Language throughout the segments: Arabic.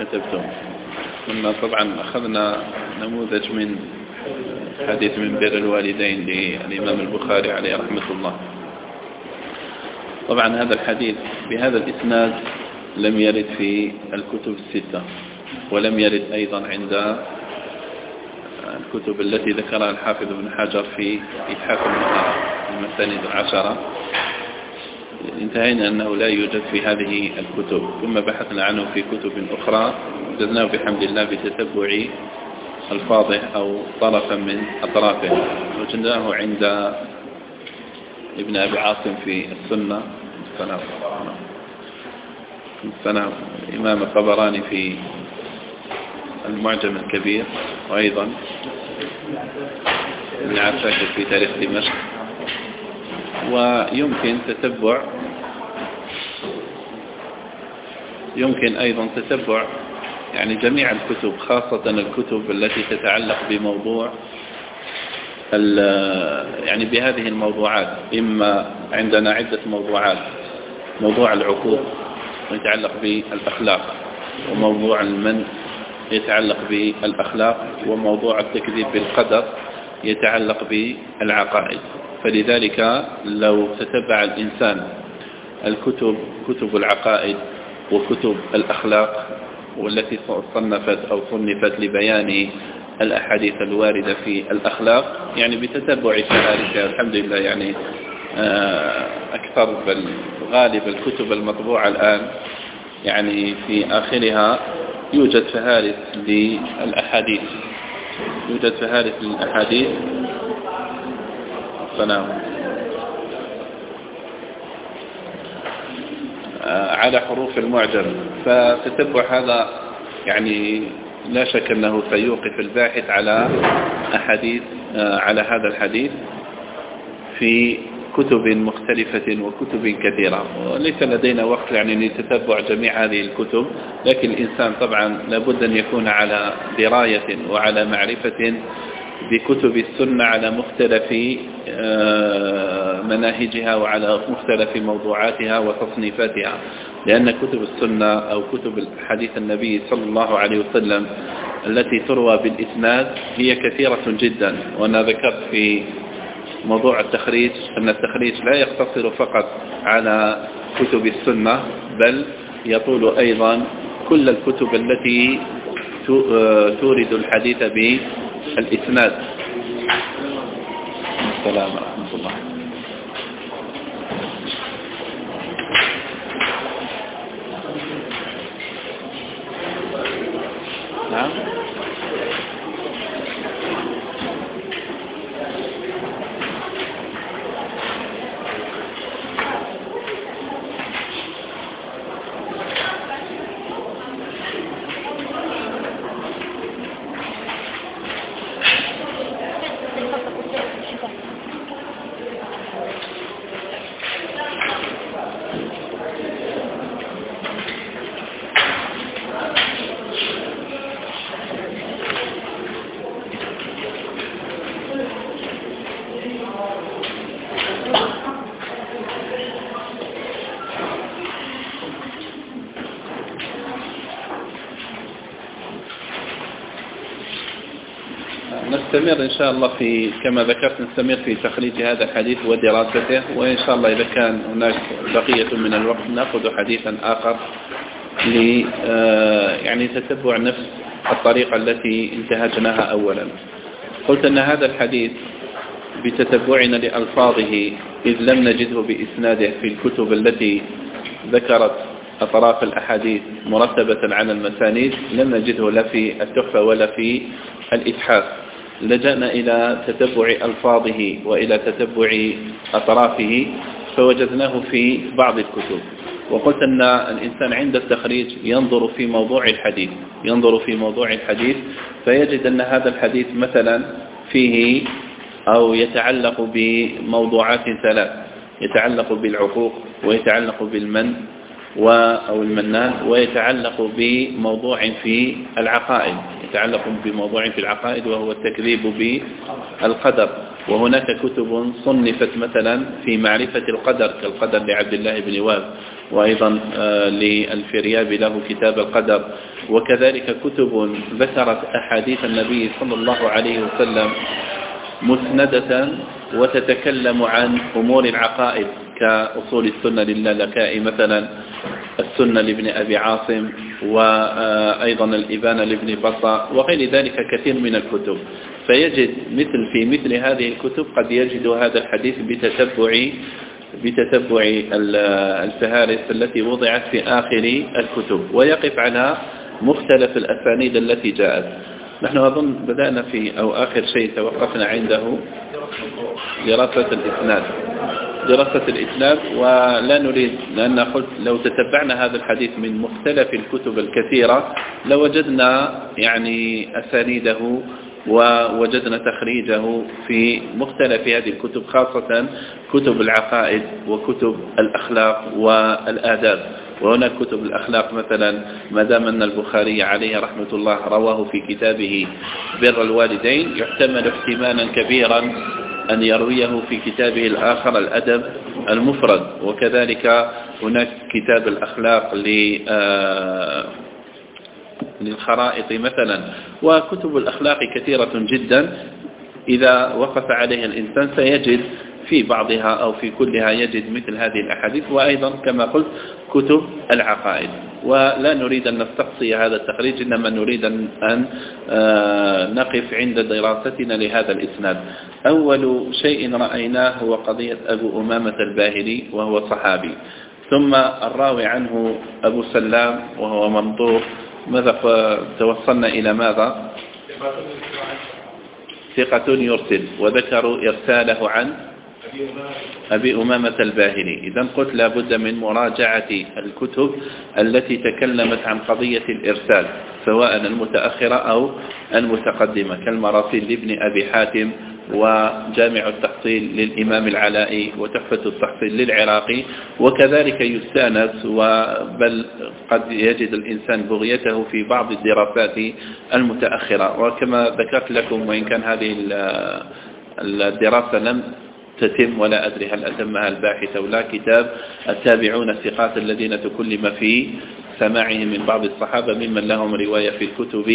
كتبتم. كنا طبعا أخذنا نموذج من حديث من بر الوالدين للإمام البخاري عليه رحمة الله. طبعا هذا الحديث بهذا الإسناد لم يرد في الكتب الستة ولم يرد أيضا عند الكتب التي ذكرها الحافظ بن حجر في إتحاف المساند العشرة. انتهينا أنه لا يوجد في هذه الكتب ثم بحثنا عنه في كتب أخرى وجدناه بحمد الله بتتبع الفاظه أو طرفا من أطرافه. وجدناه عند ابن أبي عاصم في السنة. السنة إمام الطبراني في المعجم الكبير وأيضا ابن عساكر في تاريخ دمشق. ويمكن تتبع يمكن أيضا تتبع يعني جميع الكتب خاصة الكتب التي تتعلق بموضوع يعني بهذه الموضوعات إما عندنا عدة موضوعات موضوع العقوق يتعلق بالأخلاق وموضوع المن يتعلق بالأخلاق وموضوع التكذيب بالقدر يتعلق بالعقائد. فلذلك لو تتبع الإنسان الكتب كتب العقائد وكتب الأخلاق والتي صنفت أو صنفت لبيان الأحاديث الواردة في الأخلاق يعني بتتبع شهادتها الحمد لله يعني آه، أكثر بل غالب الكتب المطبوعة الآن يعني في آخرها يوجد فهارس للأحاديث يوجد فهارس للأحاديث السلام آه، على حروف المعجم. فتتبع هذا يعني لا شك أنه سيوقف الباحث على أحاديث آه، على هذا الحديث في كتب مختلفة وكتب كثيرة. وليس لدينا وقت يعني لتتبع جميع هذه الكتب لكن الإنسان طبعا لابد أن يكون على دراية وعلى معرفة بكتب السنة على مختلف آه، مناهجها وعلى مختلف موضوعاتها وتصنيفاتها. لأن كتب السنة أو كتب حديث النبي صلى الله عليه وسلم التي تروى بالإسناد هي كثيرة جدا. وأنا ذكرت في موضوع التخريج أن التخريج لا يقتصر فقط على كتب السنة بل يطول أيضا كل الكتب التي آه، تورد الحديث بالإسناد السلام ورحمة الله. نعم. نستمر إن شاء الله في كما ذكرت نستمر في تخريج هذا الحديث ودراسته وإن شاء الله إذا كان هناك بقية من الوقت نأخذ حديثا آخر ل آه، يعني تتبع نفس الطريقة التي انتهجناها أولا. قلت أن هذا الحديث بتتبعنا لألفاظه إذ لم نجده بإسناده في الكتب التي ذكرت أطراف الأحاديث مرتبة على المسانيد لم نجده لا في التحفة ولا في الإتحاف لجأنا إلى تتبع ألفاظه وإلى تتبع أطرافه فوجدناه في بعض الكتب. وقلت أن الإنسان عند التخريج ينظر في موضوع الحديث ينظر في موضوع الحديث فيجد أن هذا الحديث مثلا فيه أو يتعلق بموضوعات ثلاث يتعلق بالعقوق ويتعلق بالمن أو المنان ويتعلق بموضوع في العقائد يتعلق بموضوع في العقائد وهو التكذيب بالقدر. وهناك كتب صنفت مثلا في معرفة القدر كالقدر لعبد الله بن واب وأيضا آه، للفريابي له كتاب القدر. وكذلك كتب ذكرت أحاديث النبي صلى الله عليه وسلم مسندة وتتكلم عن أمور العقائد. كأصول السنة للالكاء مثلا السنة لابن أبي عاصم وأيضا الإبانة لابن بطة وغير ذلك كثير من الكتب. فيجد مثل في مثل هذه الكتب قد يجد هذا الحديث بتتبع بتتبع الفهارس التي وضعت في آخر الكتب ويقف على مختلف الأسانيد التي جاءت. نحن أظن بدأنا في أو آخر شيء توقفنا عنده. دراسة الإسناد. دراسة الإسناد ولا نريد لأن قلت لو تتبعنا هذا الحديث من مختلف الكتب الكثيرة لوجدنا يعني أسانيده ووجدنا تخريجه في مختلف هذه الكتب خاصة كتب العقائد وكتب الأخلاق والآداب. وهناك كتب الأخلاق مثلا ما دام أن البخاري عليه رحمة الله رواه في كتابه بر الوالدين يحتمل احتمالا كبيرا أن يرويه في كتابه الآخر الأدب المفرد. وكذلك هناك كتاب الأخلاق آه، للخرائط مثلا. وكتب الأخلاق كثيرة جدا. إذا وقف عليها الإنسان سيجد في بعضها أو في كلها يجد مثل هذه الأحاديث وأيضا كما قلت كتب العقائد. ولا نريد أن نستقصي هذا التخريج إنما نريد أن آه، نقف عند دراستنا لهذا الإسناد. أول شيء رأيناه هو قضية أبو أمامة الباهلي وهو صحابي. ثم الراوي عنه أبو سلام وهو منطوق. ماذا توصلنا إلى ماذا؟ ثقة يرسل. وذكروا إرساله عن أبي أمامة الباهلي. إذا قلت لابد من مراجعة الكتب التي تكلمت عن قضية الإرسال سواء المتأخرة أو المتقدمة كالمراسيل لابن أبي حاتم وجامع التحصيل للإمام العلائي وتحفة التحصيل للعراقي. وكذلك يستأنس بل قد يجد الإنسان بغيته في بعض الدراسات المتأخرة. وكما ذكرت لكم وإن كان هذه الدراسة لم تتم ولا أدري هل أتمها الباحث أو لا. كتاب التابعون الثقات الذين تكلم في سماعهم من بعض الصحابة ممن لهم رواية في الكتب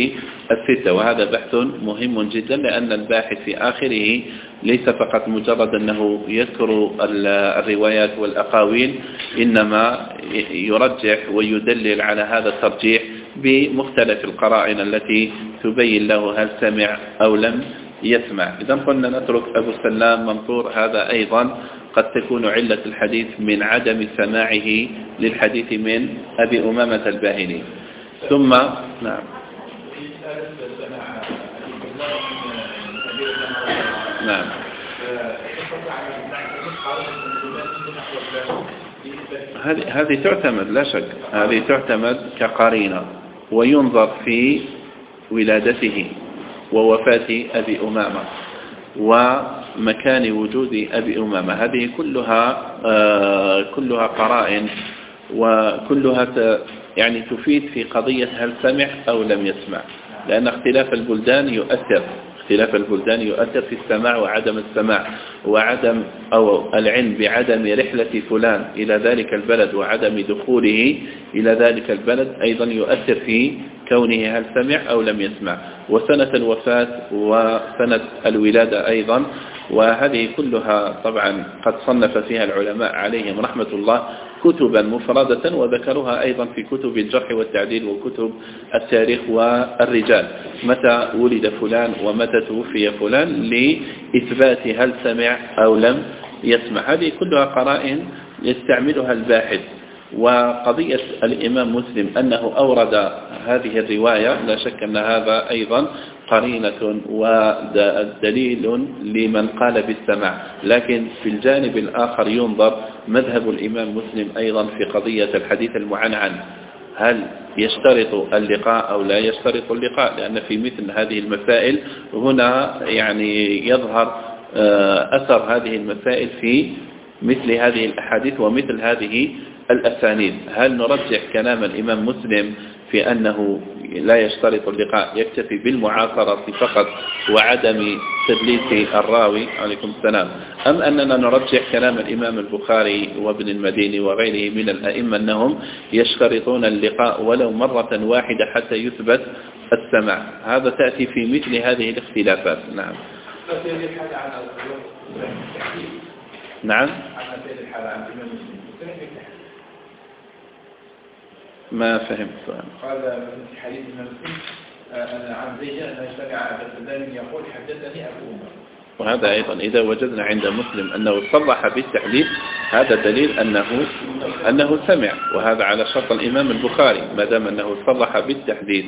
الستة. وهذا بحث مهم جدا لأن الباحث في آخره ليس فقط مجرد أنه يذكر الروايات والأقاويل إنما يرجح ويدلل على هذا الترجيح بمختلف القرائن التي تبين له هل سمع أو لم يسمع. إذا قلنا نترك أبو السلام منصور هذا أيضا قد تكون علة الحديث من عدم سماعه للحديث من أبي أمامة الباهلي. ثم نعم. نعم. هذه هذه تعتمد لا شك. هذه تعتمد كقرينة وينظر في ولادته. ووفاة أبي أمامة ومكان وجود أبي أمامة. هذه كلها آه، كلها قرائن وكلها يعني تفيد في قضية هل سمع أو لم يسمع. لأن اختلاف البلدان يؤثر اختلاف البلدان يؤثر في السماع وعدم السماع وعدم أو العلم بعدم رحلة فلان إلى ذلك البلد وعدم دخوله إلى ذلك البلد أيضا يؤثر في كونه هل سمع أو لم يسمع. وسنة الوفاة وسنة الولادة أيضا وهذه كلها طبعا قد صنف فيها العلماء عليهم رحمة الله كتبا مفردة وذكروها أيضا في كتب الجرح والتعديل وكتب التاريخ والرجال. متى ولد فلان ومتى توفي فلان لإثبات هل سمع أو لم يسمع. هذه كلها قرائن يستعملها الباحث. وقضية الإمام مسلم أنه أورد هذه الرواية لا شك أن هذا أيضا قرينة ودليل لمن قال بالسماع. لكن في الجانب الآخر ينظر مذهب الإمام مسلم أيضا في قضية الحديث المعنعن هل يشترط اللقاء أو لا يشترط اللقاء؟ لأن في مثل هذه المسائل هنا يعني يظهر آه، أثر هذه المسائل في مثل هذه الأحاديث ومثل هذه الأسانيد. هل نرجح كلام الإمام مسلم في أنه لا يشترط اللقاء يكتفي بالمعاصرة فقط وعدم تدليس الراوي؟ عليكم السلام. أم أننا نرجح كلام الإمام البخاري وابن المديني وغيره من الأئمة أنهم يشترطون اللقاء ولو مرة واحدة حتى يثبت السمع هذا تأتي في مثل هذه الاختلافات. نعم. نعم. ما فهمت قال في حديث مسلم أن عن زيد أن سمع أبا يقول حدثني أبو عمر. وهذا أيضا إذا وجدنا عند مسلم أنه صرح بالتحديث هذا دليل أنه أنه سمع وهذا على شرط الإمام البخاري ما دام أنه صرح بالتحديث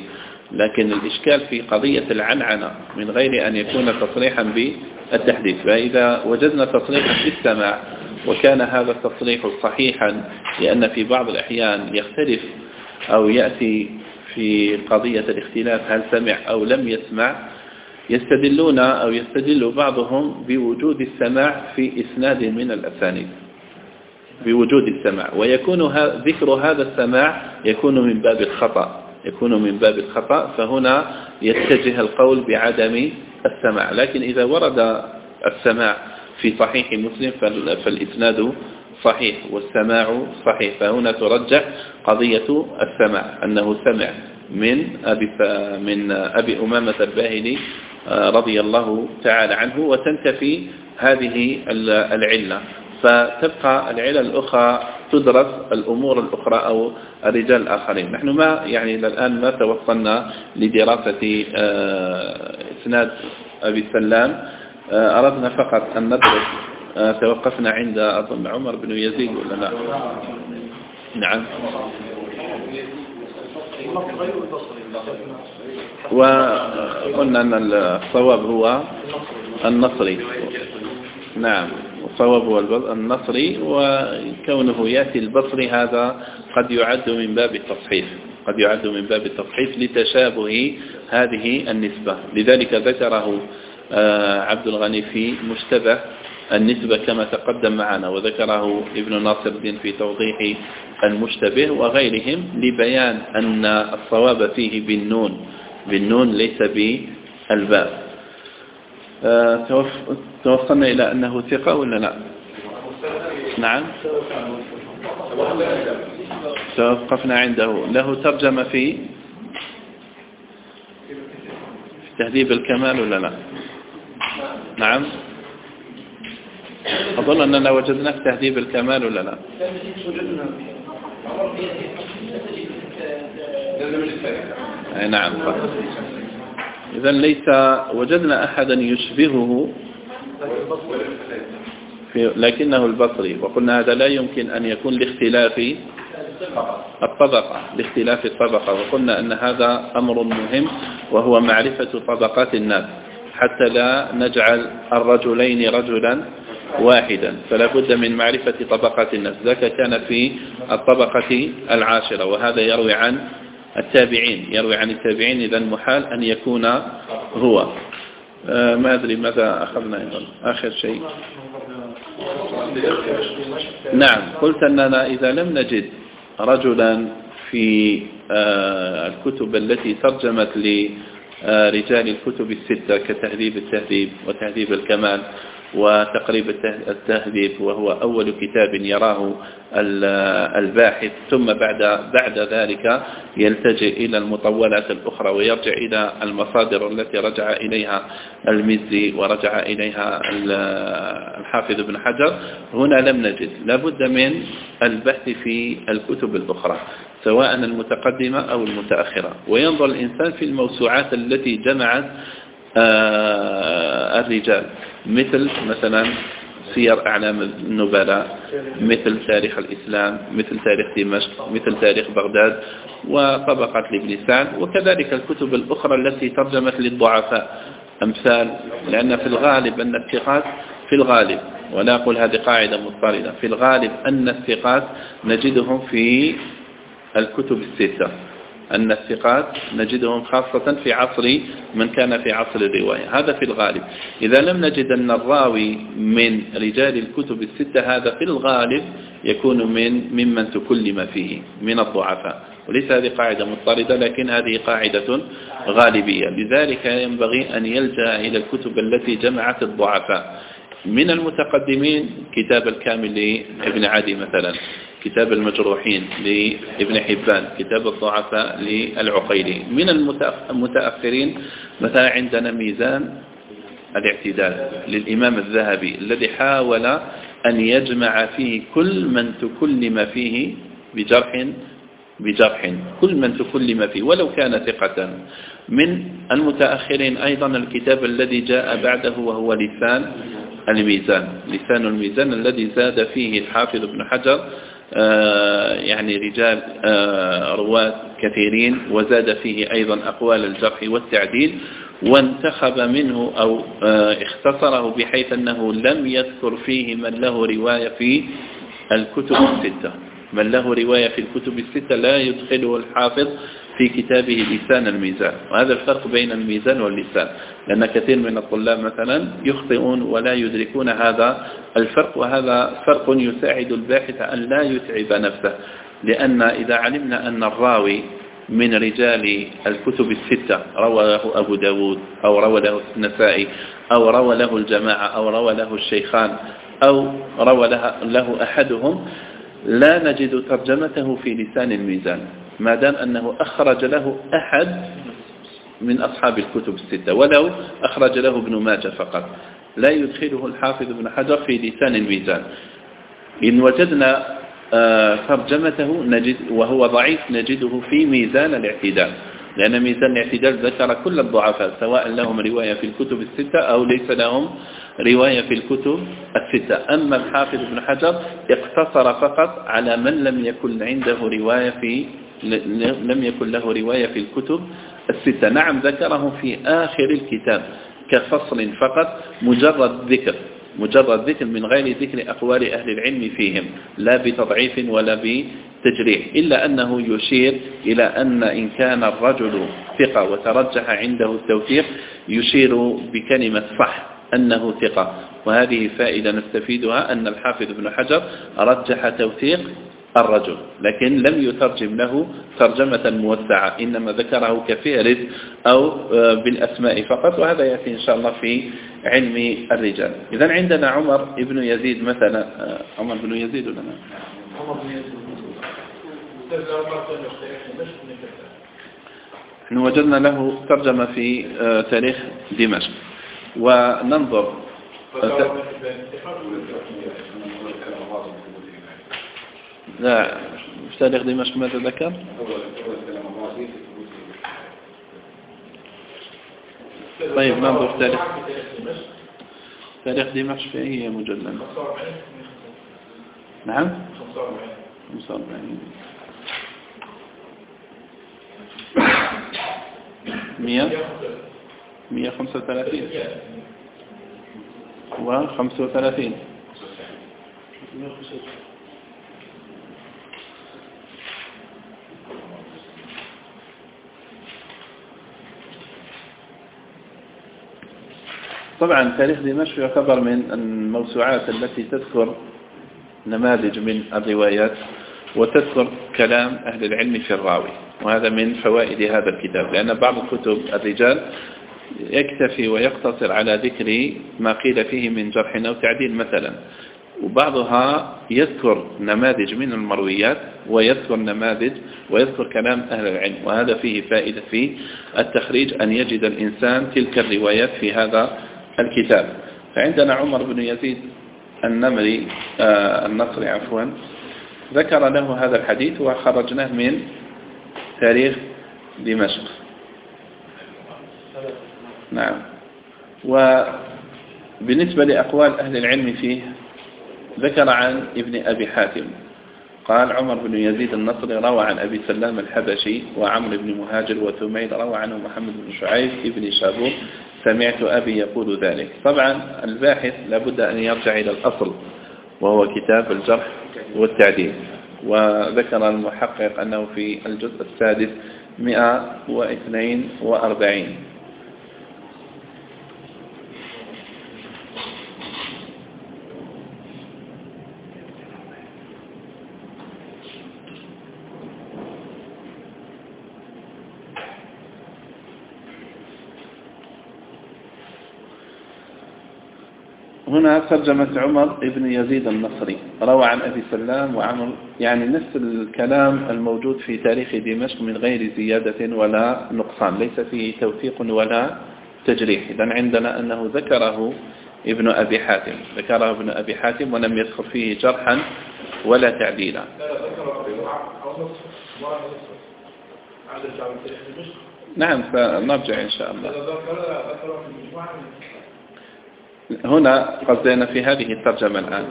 لكن الإشكال في قضية العنعنة من غير أن يكون تصريحا بالتحديث فإذا وجدنا تصريحا بالسماع وكان هذا التصريح صحيحا لأن في بعض الأحيان يختلف أو يأتي في قضية الاختلاف هل سمع أو لم يسمع. يستدلون أو يستدل بعضهم بوجود السماع في إسناد من الأسانيد. بوجود السماع. ويكون ذكر هذا السماع يكون من باب الخطأ. يكون من باب الخطأ فهنا يتجه القول بعدم السماع. لكن إذا ورد السماع في صحيح مسلم فالإسناد صحيح والسماع صحيح. فهنا ترجح قضية السماع أنه سمع من أبي, من أبي أمامة الباهلي آه، رضي الله تعالى عنه وتنتفي هذه العلة. فتبقى العلل الأخرى تدرس الأمور الأخرى أو الرجال الآخرين. نحن ما يعني الآن ما توصلنا لدراسة آه، إسناد أبي السلام أردنا فقط أن ندرس آه، توقفنا عند أظن عمر بن يزيد ولا لا؟ نعم. وقلنا أن الصواب هو النصري. نعم الصواب هو النصري وكونه يأتي البصري هذا قد يعد من باب التصحيف قد يعد من باب التصحيف لتشابه هذه النسبة. لذلك ذكره آه، عبد الغني في مشتبه النسبة كما تقدم معنا وذكره ابن ناصر الدين في توضيح المشتبه وغيرهم لبيان أن الصواب فيه بالنون بالنون ليس بالباء. آه، توصلنا إلى أنه ثقة ولا لا؟ نعم. توقفنا عنده. له ترجمة في تهذيب الكمال ولا لا؟ نعم. أظن أننا وجدنا في تهذيب الكمال ولا لا؟ نعم. إذا ليس وجدنا أحدا يشبهه في لكنه البصري وقلنا هذا لا يمكن أن يكون لاختلاف الطبقة لاختلاف الطبقة وقلنا أن هذا أمر مهم وهو معرفة طبقات الناس. حتى لا نجعل الرجلين رجلا واحدا. فلا بد من معرفة طبقات الناس ذاك كان في الطبقة العاشرة وهذا يروي عن التابعين. يروي عن التابعين إذا محال أن يكون هو. آه، ما أدري ماذا أخذنا أيضا. آخر شيء. نعم قلت أننا إذا لم نجد رجلا في آه، الكتب التي ترجمت لرجال الكتب الستة كتهذيب التهذيب وتهذيب الكمال. وتقريب التهذيب وهو أول كتاب يراه الباحث ثم بعد بعد ذلك يلتجئ إلى المطولات الأخرى ويرجع إلى المصادر التي رجع إليها المزي ورجع إليها الحافظ ابن حجر. هنا لم نجد لابد من البحث في الكتب الأخرى سواء المتقدمة أو المتأخرة. وينظر الإنسان في الموسوعات التي جمعت الرجال. مثل مثلا سير أعلام النبلاء مثل تاريخ الإسلام مثل تاريخ دمشق مثل تاريخ بغداد وطبقات لابن سعد وكذلك الكتب الأخرى التي ترجمت للضعفاء. أمثال لأن في الغالب أن الثقات في الغالب ولا أقول هذه قاعدة مضطردة في الغالب أن الثقات نجدهم في الكتب الستة. أن الثقات نجدهم خاصة في عصر من كان في عصر الرواية. هذا في الغالب. إذا لم نجد أن الراوي من رجال الكتب الستة هذا في الغالب يكون من ممن تكلم فيه من الضعفاء. وليس هذه قاعدة مضطردة لكن هذه قاعدة غالبية. لذلك ينبغي أن يلجأ إلى الكتب التي جمعت الضعفاء. من المتقدمين كتاب الكامل لابن عدي مثلا. كتاب المجروحين لابن حبان كتاب الضعفاء للعقيلي. من المتأخرين مثلا عندنا ميزان الاعتدال للإمام الذهبي الذي حاول أن يجمع فيه كل من تكلم فيه بجرح بجرح. كل من تكلم فيه ولو كان ثقة. من المتأخرين أيضا الكتاب الذي جاء بعده وهو لسان الميزان. لسان الميزان الذي زاد فيه الحافظ ابن حجر يعني رجال آه، رواة كثيرين وزاد فيه أيضا أقوال الجرح والتعديل وانتخب منه أو آه، اختصره بحيث أنه لم يذكر فيه من له رواية في الكتب الستة. من له رواية في الكتب الستة لا يدخله الحافظ في كتابه لسان الميزان. وهذا الفرق بين الميزان واللسان. لأن كثير من الطلاب مثلا يخطئون ولا يدركون هذا الفرق وهذا فرق يساعد الباحث أن لا يتعب نفسه. لأن إذا علمنا أن الراوي من رجال الكتب الستة روى له أبو داود أو روى له النسائي أو روى له الجماعة أو روى له الشيخان أو روى له أحدهم لا نجد ترجمته في لسان الميزان. ما دام أنه أخرج له أحد من أصحاب الكتب الستة ولو أخرج له ابن ماجه فقط. لا يدخله الحافظ ابن حجر في لسان الميزان. إن وجدنا آه، ترجمته نجد وهو ضعيف نجده في ميزان الاعتدال. لأن ميزان الاعتدال ذكر كل الضعفاء سواء لهم رواية في الكتب الستة أو ليس لهم رواية في الكتب الستة. أما الحافظ ابن حجر اقتصر فقط على من لم يكن عنده رواية في لم يكن له رواية في الكتب الستة. نعم ذكره في آخر الكتاب كفصل فقط مجرد ذكر مجرد ذكر من غير ذكر أقوال أهل العلم فيهم لا بتضعيف ولا بتجريح إلا أنه يشير إلى أن إن كان الرجل ثقة وترجح عنده التوثيق يشير بكلمة صح أنه ثقة. وهذه فائدة نستفيدها أن الحافظ ابن حجر رجح توثيق الرجل لكن لم يترجم له ترجمة موسعة إنما ذكره كفهرس أو آه، بالأسماء فقط وهذا يأتي إن شاء الله في علم الرجال. إذا عندنا عمر بن يزيد مثلا آه، عمر بن يزيد ولا لا عمر بن يزيد وجدنا له ترجمة في آه، تاريخ دمشق. وننظر لا مفتاح دمشق ما ذكر؟ طيب ما هو تاريخ تاريخ دمشق في أي مجلد؟ نعم؟ مئة مئة خمسة وثلاثين. وخمسة وثلاثين. طبعا تاريخ دمشق يعتبر من الموسوعات التي تذكر نماذج من الروايات وتذكر كلام أهل العلم في الراوي وهذا من فوائد هذا الكتاب لأن بعض كتب الرجال يكتفي ويقتصر على ذكر ما قيل فيه من جرح أو تعديل مثلا وبعضها يذكر نماذج من المرويات ويذكر نماذج ويذكر كلام أهل العلم وهذا فيه فائدة في التخريج أن يجد الإنسان تلك الروايات في هذا الكتاب. فعندنا عمر بن يزيد النمري آه النصري عفوا. ذكر له هذا الحديث وخرجناه من تاريخ دمشق. نعم. وبالنسبة لأقوال أهل العلم فيه ذكر عن ابن أبي حاتم. قال عمر بن يزيد النصري روى عن أبي سلام الحبشي وعمر بن مهاجر وثميل روى عنه محمد بن شعيب ابن شابور سمعت أبي يقول ذلك. طبعا الباحث لابد أن يرجع إلى الأصل وهو كتاب الجرح والتعديل. وذكر المحقق أنه في الجزء السادس 142 هنا ترجمة عمر بن يزيد النصري روى عن أبي سلام وعمر يعني نفس الكلام الموجود في تاريخ دمشق من غير زيادة ولا نقصان ليس فيه توثيق ولا تجريح. إذا عندنا أنه ذكره ابن أبي حاتم ذكره ابن أبي حاتم ولم يذكر فيه جرحا ولا تعديلا. نعم سنرجع إن شاء الله. هنا قصدنا في هذه الترجمة الآن.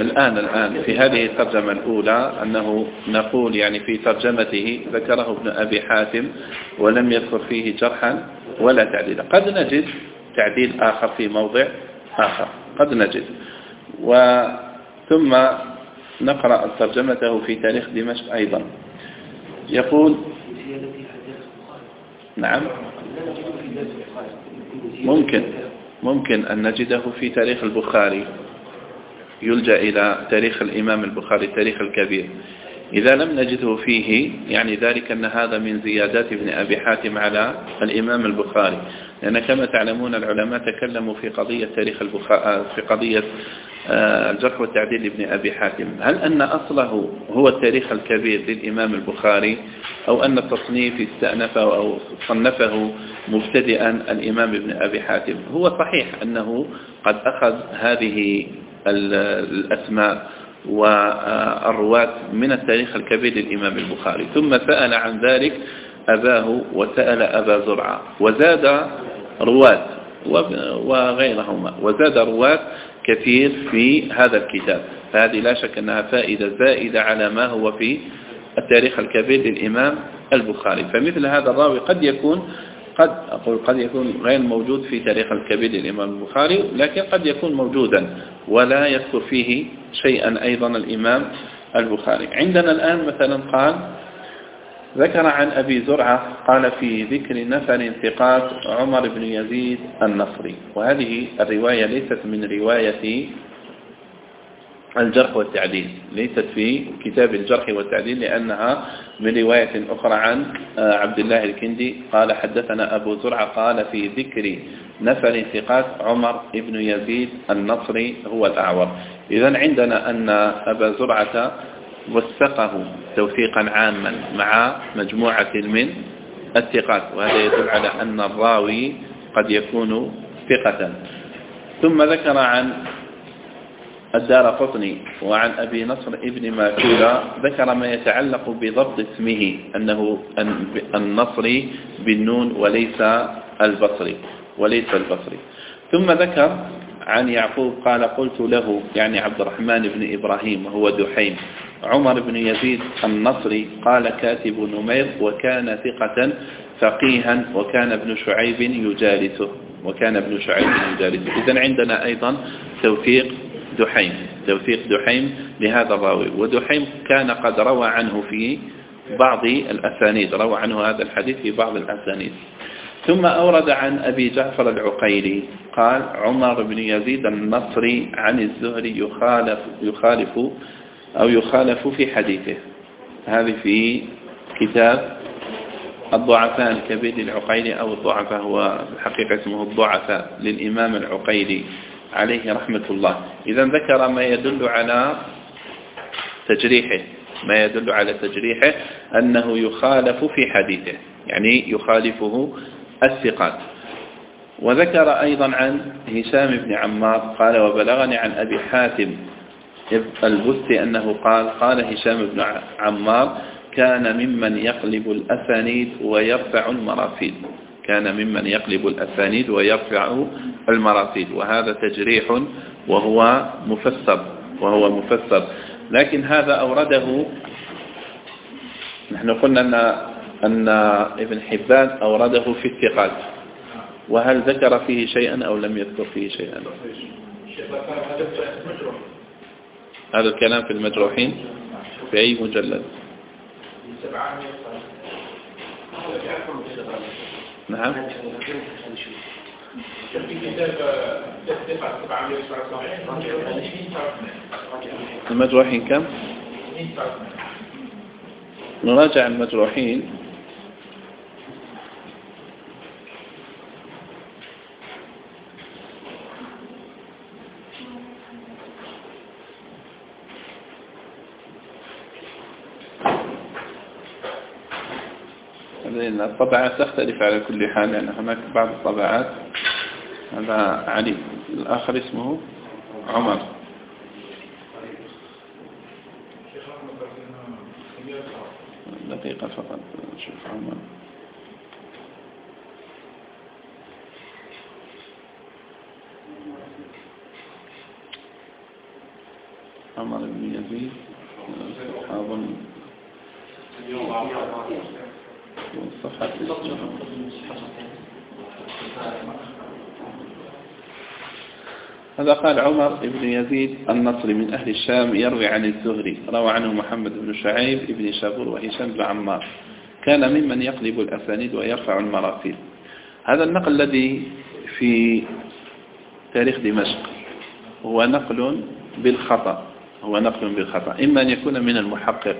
الآن الآن في هذه الترجمة الأولى أنه نقول يعني في ترجمته ذكره ابن أبي حاتم ولم يذكر فيه جرحا ولا تعديلا قد نجد تعديل آخر في موضع آخر. قد نجد. وثم نقرأ ترجمته في تاريخ دمشق أيضا. يقول نعم. ممكن. ممكن أن نجده في تاريخ البخاري. يلجأ إلى تاريخ الإمام البخاري التاريخ الكبير. إذا لم نجده فيه يعني ذلك أن هذا من زيادات ابن أبي حاتم على الإمام البخاري. لأن كما تعلمون العلماء تكلموا في قضية تاريخ البخاري في قضية الجرح والتعديل لابن أبي حاتم. هل أن أصله هو التاريخ الكبير للإمام البخاري؟ أو أن التصنيف استأنفه أو صنفه مبتدئا الإمام ابن أبي حاتم؟ هو صحيح أنه قد أخذ هذه الأسماء والرواة من التاريخ الكبير للإمام البخاري. ثم سأل عن ذلك أباه وسأل أبا زرعة. وزاد رواة وغيرهما. وزاد رواة كثير في هذا الكتاب. فهذه لا شك أنها فائدة زائدة على ما هو في التاريخ الكبير للإمام البخاري. فمثل هذا الراوي قد يكون قد أقول قد يكون غير موجود في تاريخ الكبير للإمام البخاري لكن قد يكون موجودا ولا يذكر فيه شيئا أيضا الإمام البخاري. عندنا الآن مثلا قال ذكر عن أبي زرعة قال في ذكر نفر ثقات عمر بن يزيد النصري. وهذه الرواية ليست من رواية الجرح والتعديل ليست في كتاب الجرح والتعديل لأنها من رواية أخرى عن آه، عبد الله الكندي. قال حدثنا أبو زرعة قال في ذكر نفر ثقات عمر بن يزيد النصري هو الأعور. إذا عندنا أن أبا زرعة وثقه توثيقا عاما مع مجموعة من الثقات وهذا يدل على أن الراوي قد يكون ثقة. ثم ذكر عن الدار قطني وعن أبي نصر ابن ماكولة ذكر ما يتعلق بضبط اسمه أنه النصري بالنون وليس البصري وليس البصري. ثم ذكر عن يعقوب قال قلت له يعني عبد الرحمن بن إبراهيم وهو دحيم عمر بن يزيد النصري قال كاتب نمير وكان ثقة فقيها وكان ابن شعيب يجالسه وكان ابن شعيب يجالسه إذن عندنا أيضا توثيق دحيم توثيق دحيم لهذا الراوي. ودحيم كان قد روى عنه في بعض الأسانيد روى عنه هذا الحديث في بعض الأسانيد. ثم أورد عن أبي جعفر العقيلي قال عمر بن يزيد النصري عن الزهري يخالف, يخالف أو يخالف في حديثه. هذه في كتاب الضعفاء الكبير للعقيلي أو الضعفاء هو الحقيقة اسمه الضعفاء للإمام العقيلي عليه رحمة الله. إذا ذكر ما يدل على تجريحه ما يدل على تجريحه أنه يخالف في حديثه يعني يخالفه الثقات. وذكر أيضا عن هشام بن عمار قال وبلغني عن أبي حاتم البستي أنه قال قال هشام بن عمار كان ممن يقلب الأسانيد ويرفع المراسيل كان ممن يقلب الأسانيد ويرفع المراسيل وهذا تجريح وهو مفسر وهو مفسر. لكن هذا أورده نحن قلنا أن, أن ابن حبان أورده في الثقات وهل ذكر فيه شيئا أو لم يذكر فيه شيئا؟ هذا الكلام في المجروحين في أي مجلد؟ نعم. المجروحين كم؟ نراجع المجروحين. الطبعات تختلف على كل حال لأن هناك بعض الطبعات. هذا علي الآخر اسمه عمر. دقيقة فقط نشوف عمر. عمر بن يزيد أظن هذا قال عمر بن يزيد النصري من أهل الشام يروي عن الزهري روى عنه محمد بن شعيب بن شابور وهشام بن عمار. كان ممن يقلب الأسانيد ويرفع المراسيل. هذا النقل الذي في تاريخ دمشق هو نقل بالخطأ هو نقل بالخطأ. إما أن يكون من المحقق.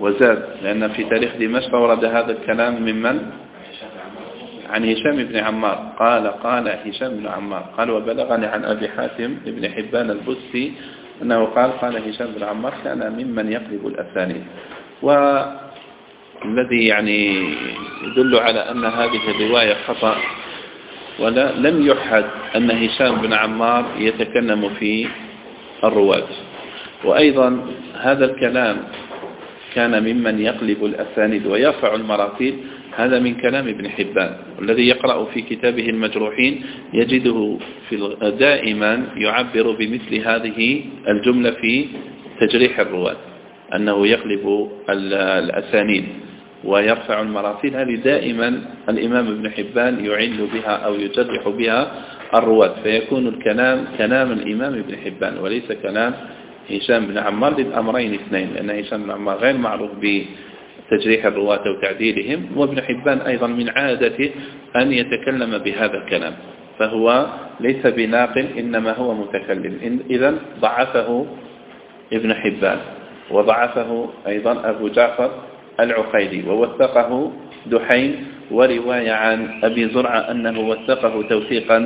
وزاد لأن في تاريخ دمشق ورد هذا الكلام ممن عن هشام بن عمار. قال قال هشام بن عمار. قال وبلغني عن أبي حاتم بن حبان البستي أنه قال قال هشام بن عمار كان ممن يقلب الأسانيد. والذي يعني يدل على أن هذه الرواية خطأ ولا لم يحد أن هشام بن عمار يتكلم في الرواة. وأيضا هذا الكلام كان ممن يقلب الأسانيد ويرفع المراسيل هذا من كلام ابن حبان الذي يقرأ في كتابه المجروحين يجده في دائما يعبر بمثل هذه الجملة في تجريح الرواة أنه يقلب الأسانيد ويرفع المراسيل هذه دائما الإمام ابن حبان يعل بها أو يجرح بها الرواة فيكون الكلام كلام الإمام ابن حبان وليس كلام هشام بن عمار للأمرين اثنين لأن هشام بن عمار غير معروف بتجريح الرواة وتعديلهم وابن حبان أيضا من عادته أن يتكلم بهذا الكلام فهو ليس بناقل إنما هو متكلم. إذا ضعفه ابن حبان وضعفه أيضا أبو جعفر العقيلي ووثقه دحين ورواية عن أبي زرعة أنه وثقه توثيقا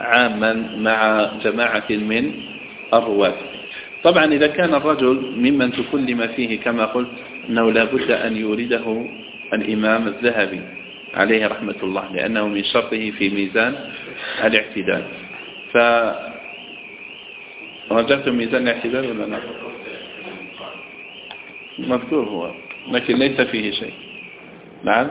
عاما مع جماعة من الرواة. طبعا إذا كان الرجل ممن تكلم فيه كما قلت أنه لا بد أن يورده الإمام الذهبي عليه رحمة الله لأنه من شرطه في ميزان الاعتدال. ف رجعتم ميزان الاعتدال ولا لا؟ مذكور هو لكن ليس فيه شيء. نعم؟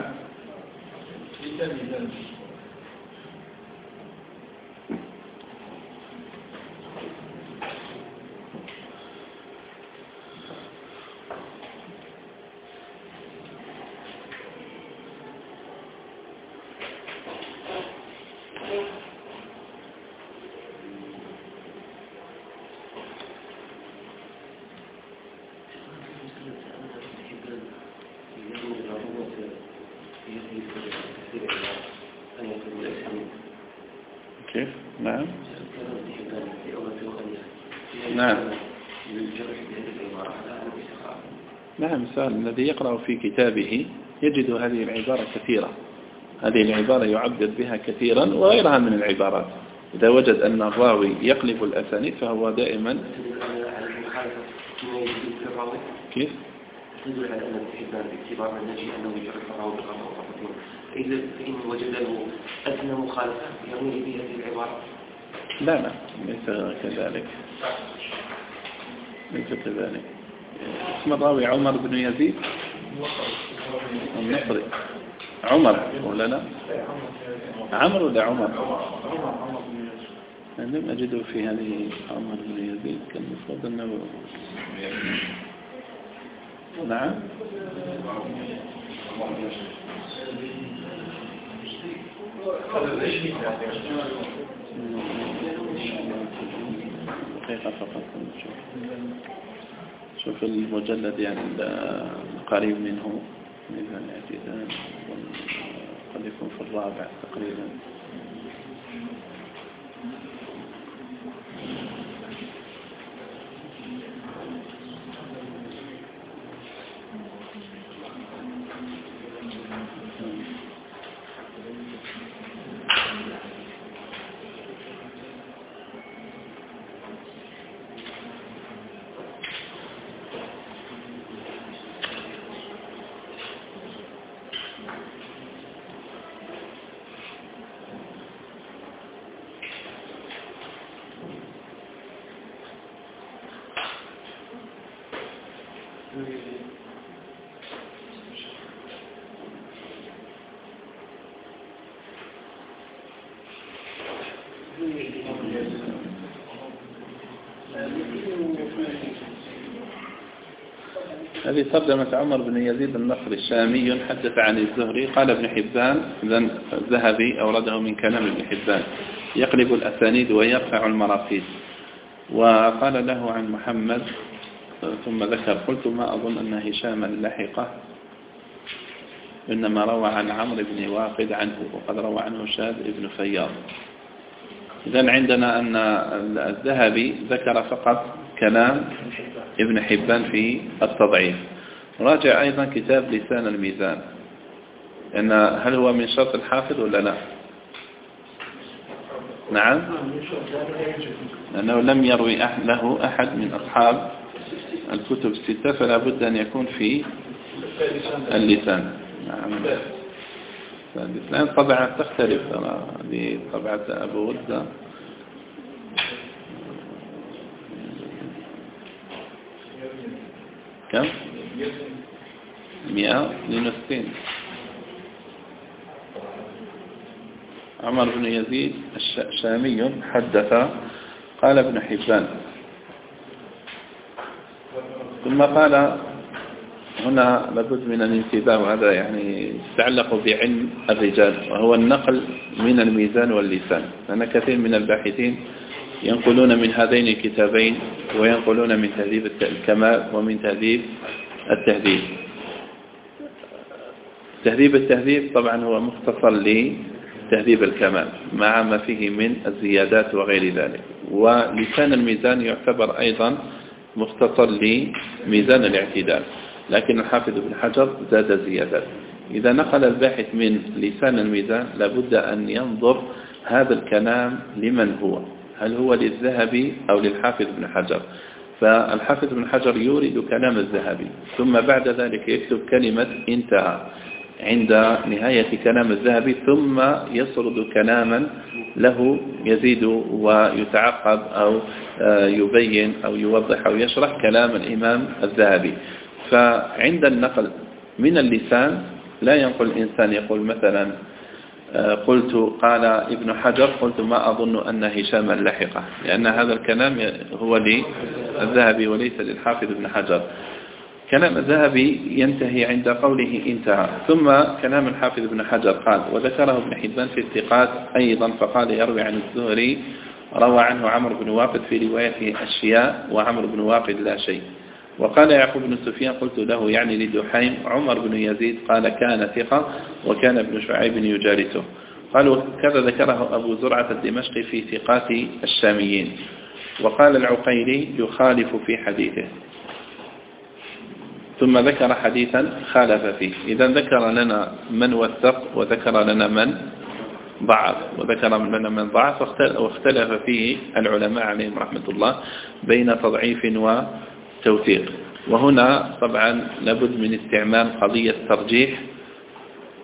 الإنسان الذي يقرأ في كتابه يجد هذه العبارة كثيرة. هذه العبارة يعبر بها كثيرا وغيرها من العبارات. إذا وجد أن الراوي يقلب الأسانيد فهو دائما كيف؟ تدل على أن الحبان باعتبار النجي أنه الراوي وجد له أدنى مخالفة يرمي به هذه العبارة لا لا ليس كذلك. ليس كذلك. اسم الراوي عمر بن يزيد؟ النصري عمر ولا لا عمر ولا عمر؟ لم أجده في هذه عمر بن يزيد كان مفروض أنه نعم. دقيقة فقط شوف. المجلد يعني قريب منه من الاعتدال قد يكون في الرابع تقريبا. هذه ترجمة عمر بن يزيد النصر الشامي حدث عن الزهري قال ابن حبان الذهبي أورده من كلام ابن حبان. يقلب الأسانيد ويرفع المراقيد وقال له عن محمد ثم ذكر قلت ما أظن أن هشاما لحقه إنما روى عن عمرو بن واقد عنه وقد روى عنه شاد بن فياض. إذن عندنا أن الذهبي ذكر فقط كلام ابن حبان في التضعيف. راجع أيضا كتاب لسان الميزان. أن هل هو من شرط الحافظ ولا لا؟ نعم. لأنه لم يروي له أحد من أصحاب الكتب الستة فلا بد أن يكون في اللسان. نعم. الآن طبعا تختلف طبعة أبو ودة كم؟ مئة وستين عمر بن يزيد الشامي حدث قال ابن حبان ثم قال هنا لابد من الانتباه وهذا يعني يتعلق بعلم الرجال وهو النقل من الميزان واللسان. لأن كثير من الباحثين ينقلون من هذين الكتابين وينقلون من تهذيب الكمال ومن تهذيب التهذيب. تهذيب التهذيب طبعا هو مختصر لتهذيب الكمال مع ما فيه من الزيادات وغير ذلك. ولسان الميزان يعتبر أيضا مختصر لميزان الاعتدال لكن الحافظ بن حجر زاد زيادات إذا نقل الباحث من لسان الميزان لابد أن ينظر هذا الكلام لمن هو. هل هو للذهبي أو للحافظ بن حجر؟ فالحافظ بن حجر يورد كلام الذهبي ثم بعد ذلك يكتب كلمة انتهى. عند نهاية كلام الذهبي ثم يسرد كلاما له يزيد ويتعقب أو آه، يبين أو يوضح أو يشرح كلام الإمام الذهبي. فعند النقل من اللسان لا ينقل الإنسان يقول مثلا آه، قلت قال ابن حجر قلت ما أظن أن هشاما لحقه لأن هذا الكلام هو للذهبي وليس للحافظ ابن حجر. كلام الذهبي ينتهي عند قوله انتهى. ثم كلام الحافظ ابن حجر قال وذكره ابن حبان في الثقات أيضا فقال يروي عن الزهري روى عنه عمرو بن واقد في روايته أشياء وعمرو بن واقد لا شيء. وقال يعقوب بن سفيان قلت له يعني لدحيم عمر بن يزيد قال كان ثقة وكان ابن شعيب يجالسه قالوا كذا ذكره أبو زرعة الدمشقي في ثقات الشاميين. وقال العقيلي يخالف في حديثه. ثم ذكر حديثا خالف فيه. إذا ذكر لنا من وثق وذكر لنا من ضعف وذكر لنا من ضعف واختلف فيه العلماء عليهم رحمة الله بين تضعيف توثيق وهنا طبعا لابد من استعمال قضية ترجيح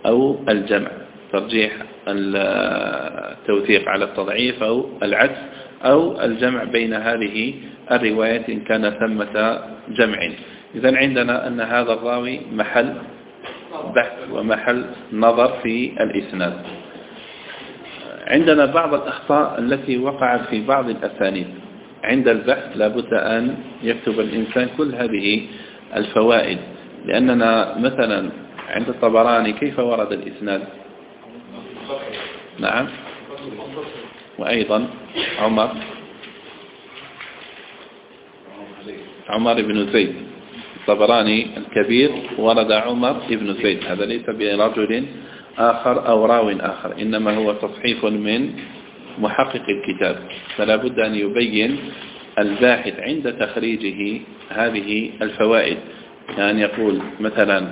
أو الجمع ترجيح التوثيق على التضعيف أو العكس أو الجمع بين هذه الروايات إن كان ثمة جمع. إذا عندنا أن هذا الراوي محل بحث ومحل نظر في الإسناد. عندنا بعض الأخطاء التي وقعت في بعض الأسانيد. عند البحث لابد أن يكتب الإنسان كل هذه الفوائد. لأننا مثلا عند الطبراني كيف ورد الإسناد؟ نعم. وأيضا عمر. عمر بن زيد. الطبراني الكبير ورد عمر بن زيد. هذا ليس برجل آخر أو راو آخر إنما هو تصحيف من محقق الكتاب. فلا بد أن يبين الباحث عند تخريجه هذه الفوائد. يعني يقول مثلا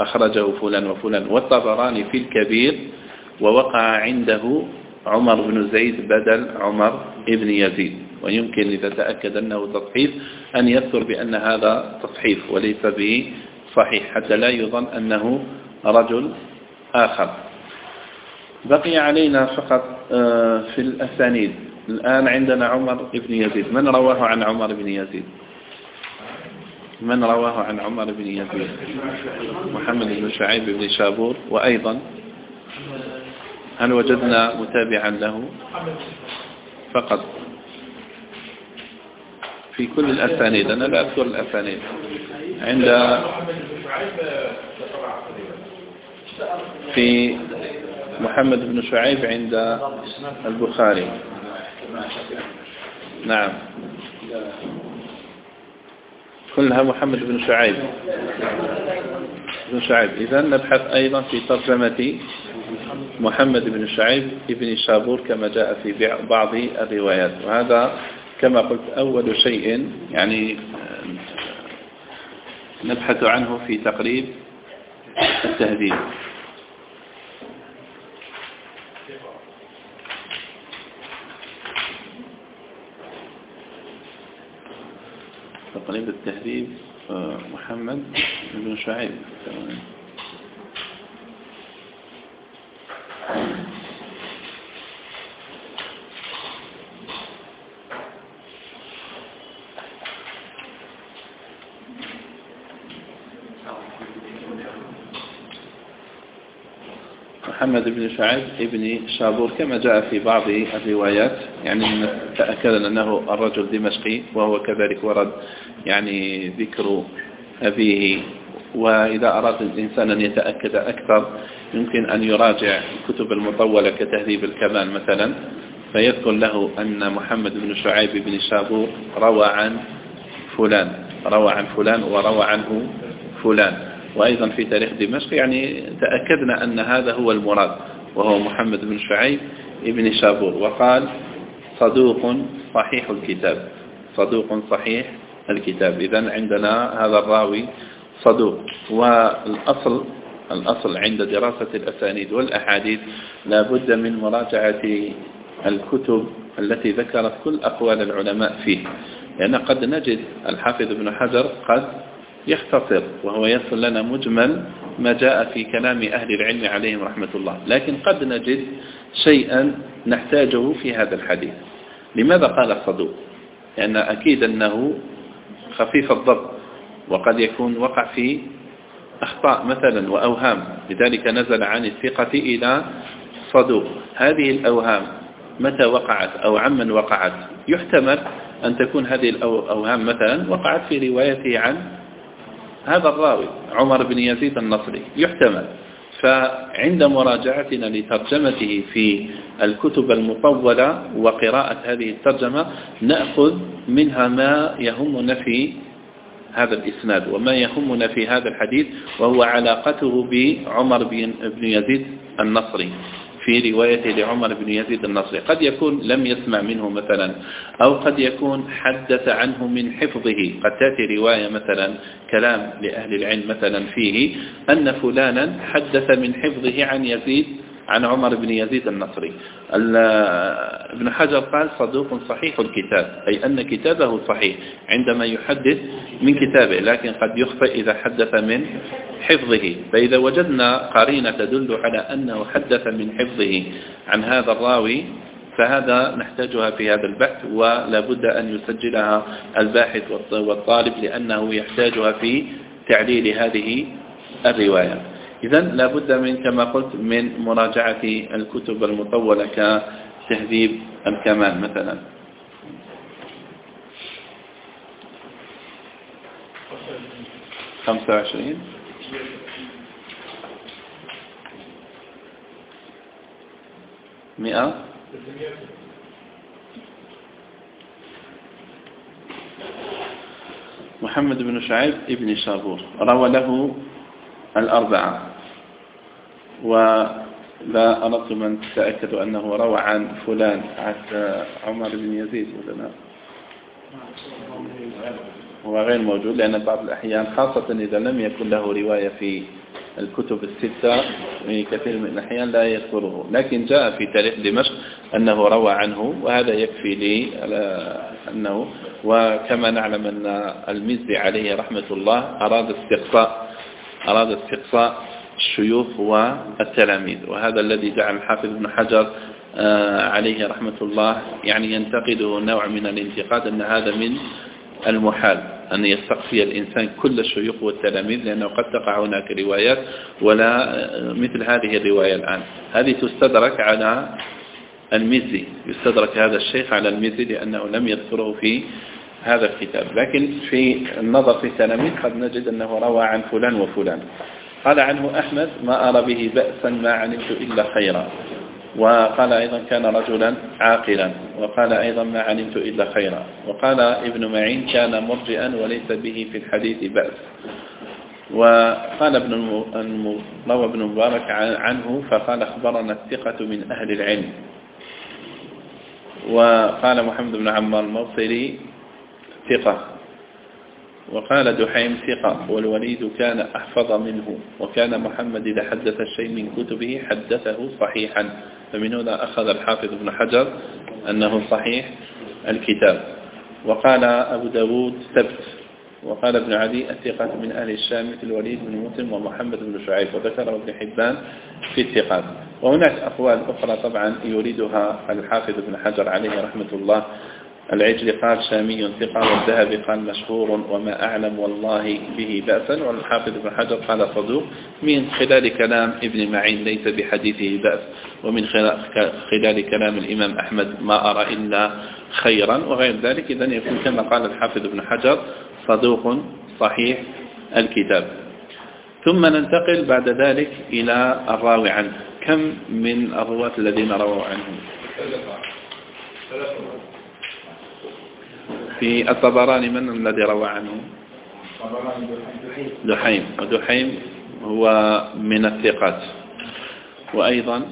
أخرجه فلان وفلان والطبراني في الكبير ووقع عنده عمر بن زيد بدل عمر بن يزيد. ويمكن إذا تأكد أنه تصحيف أن يذكر بأن هذا تصحيف وليس به صحيح حتى لا يظن أنه رجل آخر. بقي علينا فقط آه، في الأسانيد. الآن عندنا عمر بن يزيد. من رواه عن عمر بن يزيد؟ من رواه عن عمر بن يزيد؟ محمد بن شعيب بن شابور. وأيضا هل وجدنا متابعا له؟ فقط. في كل الأسانيد. أنا لا أذكر الأسانيد. عند في محمد بن شعيب عند البخاري. نعم. كلها محمد بن شعيب. بن شعيب. إذا نبحث أيضا في ترجمة محمد بن شعيب بن شابور كما جاء في بعض الروايات. وهذا كما قلت أول شيء يعني نبحث عنه في تقريب التهذيب. تقريب التهذيب آه، محمد بن شعيب. محمد بن شعيب ابن شابور كما جاء في بعض الروايات يعني تأكد أنه الرجل دمشقي وهو كذلك ورد يعني ذكر أبيه. وإذا أراد الإنسان أن يتأكد أكثر يمكن أن يراجع الكتب المطولة كتهذيب الكمال مثلا. فيذكر له أن محمد بن شعيب بن شابور روى عن فلان روى عن فلان وروى عنه فلان. وأيضا في تاريخ دمشق يعني تأكدنا أن هذا هو المراد وهو محمد بن شعيب ابن شابور وقال صدوق صحيح الكتاب صدوق صحيح الكتاب. إذا عندنا هذا الراوي صدوق والأصل الأصل عند دراسة الأسانيد والأحاديث لا بد من مراجعة الكتب التي ذكرت كل أقوال العلماء فيه لأن قد نجد الحافظ ابن حجر قد يختصر وهو يصل لنا مجمل ما جاء في كلام أهل العلم عليهم رحمة الله. لكن قد نجد شيئا نحتاجه في هذا الحديث. لماذا قال الصدوق؟ لأن أكيد أنه خفيف الضبط وقد يكون وقع في أخطاء مثلا وأوهام. لذلك نزل عن الثقة إلى صدوق. هذه الأوهام متى وقعت أو عمن وقعت؟ يحتمل أن تكون هذه الأوهام مثلا وقعت في روايته عن هذا الراوي عمر بن يزيد النصري يحتمل. فعند مراجعتنا لترجمته في الكتب المطولة وقراءة هذه الترجمة نأخذ منها ما يهمنا في هذا الإسناد وما يهمنا في هذا الحديث وهو علاقته بعمر بن يزيد النصري. في روايته لعمر بن يزيد النصري. قد يكون لم يسمع منه مثلا أو قد يكون حدث عنه من حفظه. قد تأتي رواية مثلا كلام لأهل العلم مثلا فيه أن فلانا حدث من حفظه عن يزيد عن عمر بن يزيد النصري. ابن حجر قال صدوق صحيح الكتاب أي أن كتابه صحيح عندما يحدث من كتابه لكن قد يخطئ إذا حدث من حفظه. فإذا وجدنا قرينة تدل على أنه حدث من حفظه عن هذا الراوي فهذا نحتاجها في هذا البحث ولا بد أن يسجلها الباحث والطالب لأنه يحتاجها في تعليل هذه الرواية. إذا لابد من كما قلت من مراجعة الكتب المطولة كتهذيب الكمال مثلا. خمسة وعشرين. مئة. محمد بن شعيب ابن شابور. روى له الأربعة. ولا أردت من تأكد أنه روى عن فلان عن عمر بن يزيد ولا لا؟ هو غير موجود لأن بعض الأحيان خاصة إذا لم يكن له رواية في الكتب الستة في كثير من الأحيان لا يذكره. لكن جاء في تاريخ دمشق أنه روى عنه وهذا يكفي لي أنه وكما نعلم أن المزي عليه رحمة الله أراد استقصاء أراد استقصاء الشيوخ والتلاميذ وهذا الذي جعل الحافظ ابن حجر آه، عليه رحمة الله يعني ينتقده نوع من الانتقاد أن هذا من المحال أن يستقصي الإنسان كل الشيوخ والتلاميذ لأنه قد تقع هناك روايات ولا مثل هذه الرواية الآن. هذه تستدرك على المزي يستدرك هذا الشيخ على المزي لأنه لم يذكره في هذا الكتاب لكن في النظر في التلاميذ قد نجد أنه روى عن فلان وفلان. قال عنه أحمد ما أرى به بأسا ما علمت إلا خيرا. وقال أيضا كان رجلا عاقلا. وقال أيضا ما علمت إلا خيرا. وقال ابن معين كان مرجئا وليس به في الحديث بأس. وقال ابن روى ابن مبارك عنه فقال أخبرنا الثقة من أهل العلم. وقال محمد بن عمار الموصلي ثقة. وقال دحيم ثقة والوليد كان أحفظ منه وكان محمد إذا حدث الشيء من كتبه حدثه صحيحا. فمن هنا أخذ الحافظ ابن حجر أنه صحيح الكتاب. وقال أبو داود ثبت. وقال ابن عدي الثقة من أهل الشام مثل الوليد بن مسلم ومحمد بن شعيب وذكر ابن حبان في الثقات وهناك أقوال أخرى طبعا يريدها الحافظ ابن حجر عليه رحمة الله. العجل قال شامي ثقة والذهبي قال مشهور وما أعلم والله به بأسا. والحافظ ابن حجر قال صدوق من خلال كلام ابن معين ليس بحديثه بأس. ومن خلال كلام الإمام أحمد ما أرى إلا خيرا وغير ذلك. إذن يكون كما قال الحافظ ابن حجر صدوق صحيح الكتاب. ثم ننتقل بعد ذلك إلى الراوي عنه. كم من الرواة الذين رووا عنه؟ في الطبراني من الذي روى عنه؟ دحيم ودحيم هو من الثقات. وأيضا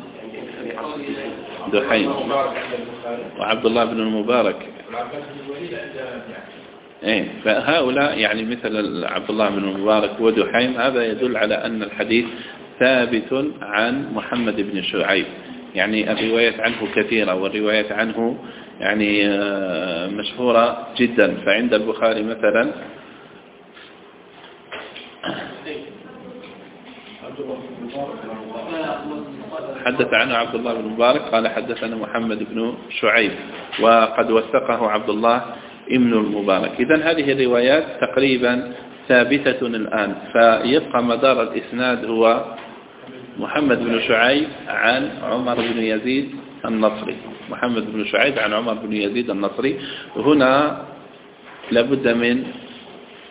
دحيم وعبد الله بن المبارك. إيه فهؤلاء يعني مثل عبد الله بن المبارك ودحيم هذا يدل على أن الحديث ثابت عن محمد بن شعيب. يعني الروايات عنه كثيرة والروايات عنه يعني آه، مشهورة جدا. فعند البخاري مثلا. حدث عنه عبد الله بن مبارك. قال حدثنا محمد بن شعيب. وقد وثقه عبد الله ابن المبارك. إذا هذه الروايات تقريبا ثابتة الآن. فيبقى مدار الإسناد هو محمد بن شعيب عن عمر بن يزيد النصري. محمد بن شعيب عن عمر بن يزيد النصري. هنا لابد من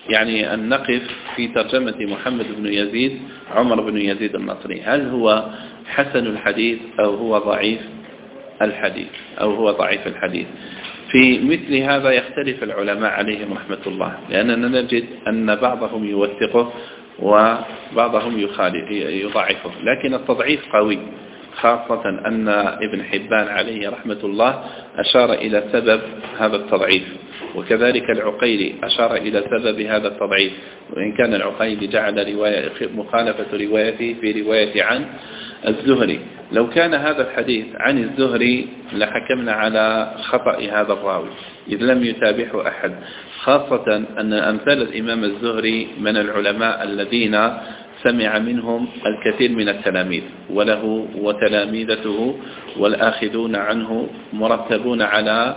يعني أن نقف في ترجمة محمد بن يزيد عمر بن يزيد النصري. هل هو حسن الحديث أو هو ضعيف الحديث؟ أو هو ضعيف الحديث؟ في مثل هذا يختلف العلماء عليهم رحمة الله لأننا نجد أن بعضهم يوثقه وبعضهم يضعفه. لكن التضعيف قوي. خاصة أن ابن حبان عليه رحمة الله أشار إلى سبب هذا التضعيف وكذلك العقيلي أشار إلى سبب هذا التضعيف وإن كان العقيلي جعل رواية مخالفة روايته في رواية عن الزهري. لو كان هذا الحديث عن الزهري لحكمنا على خطأ هذا الراوي إذ لم يتابعه أحد. خاصة أن أمثال الإمام الزهري من العلماء الذين سمع منهم الكثير من التلاميذ وله وتلاميذته والآخذون عنه مرتبون على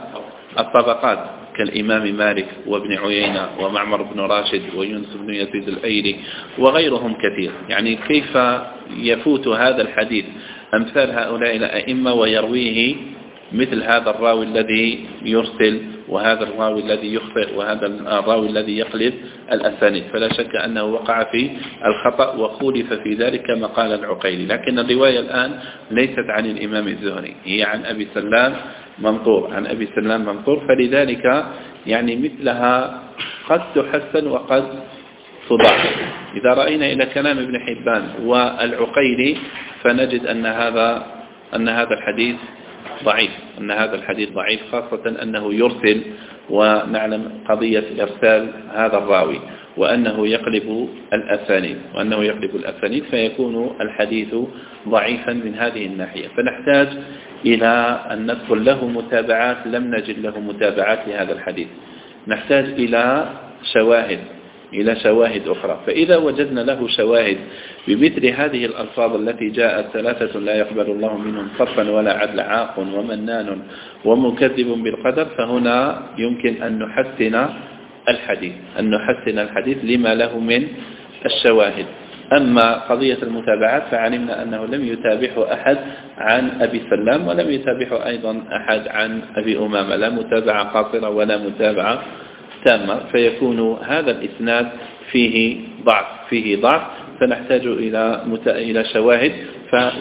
الطبقات كالإمام مالك وابن عيينة ومعمر بن راشد ويونس بن يزيد الأيلي وغيرهم كثير. يعني كيف يفوت هذا الحديث؟ أمثال هؤلاء الأئمة ويرويه مثل هذا الراوي الذي يرسل وهذا الراوي الذي يخطئ وهذا الراوي الذي يقلب الأسانيد. فلا شك أنه وقع في الخطأ وخولف في ذلك كما قال العقيلي. لكن الرواية الآن ليست عن الإمام الزهري هي عن أبي سلام منطور عن أبي سلام منطور فلذلك يعني مثلها قد تحسن وقد تضاعف إذا رأينا إلى كلام ابن حبان والعقيلي فنجد أن هذا أن هذا الحديث ضعيف أن هذا الحديث ضعيف خاصة أنه يرسل ونعلم قضية إرسال هذا الراوي وأنه يقلب الأسانيد وأنه يقلب الأسانيد فيكون الحديث ضعيفا من هذه الناحية. فنحتاج إلى أن نذكر له متابعات لم نجد له متابعات لهذا الحديث. نحتاج إلى شواهد إلى شواهد أخرى. فإذا وجدنا له شواهد بمثل هذه الألفاظ التي جاءت ثلاثة لا يقبل الله منهم صرفا ولا عدل عاق ومنان ومكذب بالقدر فهنا يمكن أن نحسن الحديث أن نحسن الحديث لما له من الشواهد. أما قضية المتابعات فعلمنا أنه لم يتابعه أحد عن أبي سلام ولم يتابعه أيضا أحد عن أبي أمامة. لا متابعة قاصرة ولا متابعة تامة فيكون هذا الإسناد فيه ضعف فيه ضعف فنحتاج إلى إلى شواهد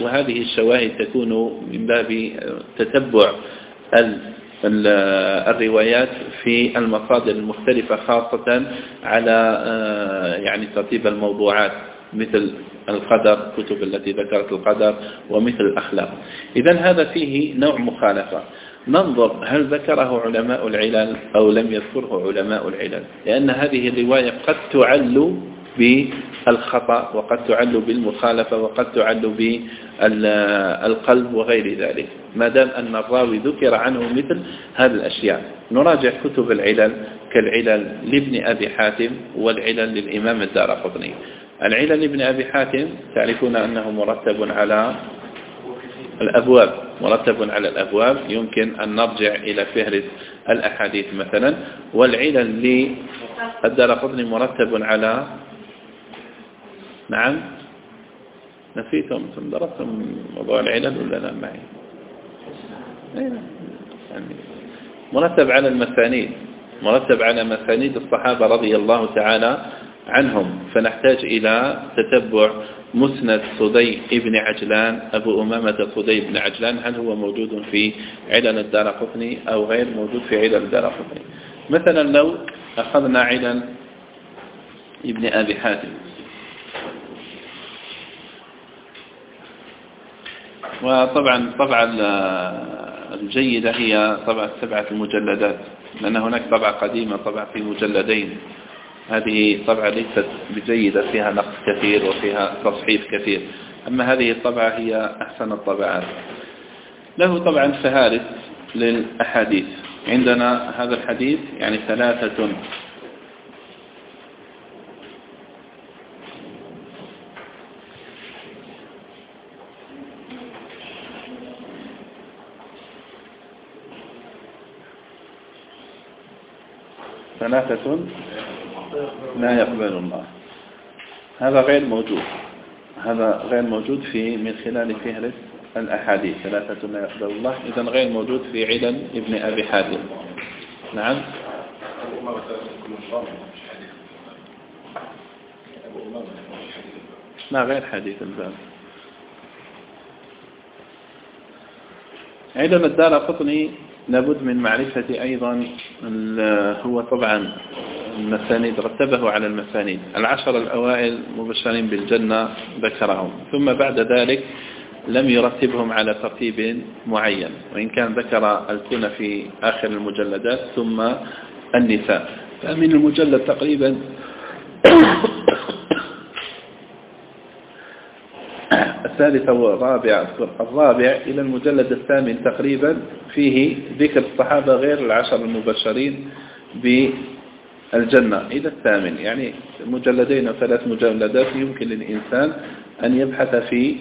وهذه الشواهد تكون من باب تتبع الروايات في المصادر المختلفة خاصة على آه، يعني ترتيب الموضوعات مثل القدر كتب التي ذكرت القدر ومثل الأخلاق. إذا هذا فيه نوع مخالفة. ننظر هل ذكره علماء العلل أو لم يذكره علماء العلل. لأن هذه الرواية قد تعل بالخطأ وقد تعل بالمخالفة وقد تعل بالقلب وغير ذلك. ما دام أن الراوي ذكر عنه مثل هذه الأشياء. نراجع كتب العلل كالعلل لابن أبي حاتم والعلل للإمام الدار قطني. العلل لابن أبي حاتم تعرفون أنه مرتب على الأبواب مرتب على الأبواب يمكن أن نرجع إلى فهرس الأحاديث مثلا. والعلل للدار قطني مرتب على نعم؟ نسيتم درستم موضوع العلل ولا لا؟ معي. يعني مرتب على المسانيد مرتب على مسانيد الصحابة رضي الله تعالى عنهم. فنحتاج إلى تتبع مسند صدي ابن عجلان أبو أمامة صدي بن عجلان. هل هو موجود في علل الدار قطني أو غير موجود في علل الدار قطني؟ مثلا لو أخذنا علل ابن أبي حاتم. وطبعا طبعا الجيدة هي طبعا سبعة المجلدات لأن هناك طبعة قديمة طبعة في مجلدين. هذه طبعة ليست بجيدة فيها نقص كثير وفيها تصحيف كثير. أما هذه الطبعة هي أحسن الطبعات. له طبعا فهارس للأحاديث. عندنا هذا الحديث يعني ثلاثة. ثلاثة. لا يقبل الله. هذا غير موجود. هذا غير موجود في من خلال فهرس الأحاديث. ثلاثة لا يقبل الله. إذا غير موجود في علل ابن أبي حاتم. نعم. لا غير حديث الباب. علم الدار قطني لابد من معرفة أيضا هو طبعا المسانيد رتبه على المسانيد. العشر الأوائل مبشرين بالجنة ذكرهم. ثم بعد ذلك لم يرتبهم على ترتيب معين. وإن كان ذكر الكون في آخر المجلدات ثم النساء. فمن المجلد تقريبا الثالثة والرابع الرابع إلى المجلد الثامن تقريبا. فيه ذكر الصحابة غير العشر المبشرين بالجنة إلى الثامن. يعني مجلدين ثلاث مجلدات يمكن للإنسان أن يبحث في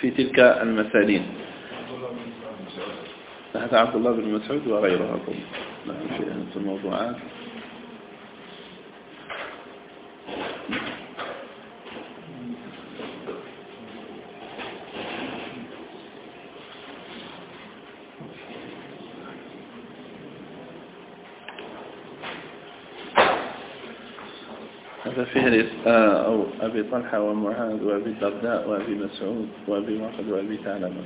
في تلك المسالين. هذا عبد الله بن مسعود وغيره في الموضوعات. فهرس آه، أو أبي طلحة ومعاذ وأبي الدرداء وأبي مسعود وأبي واقد وأبي ثعلبة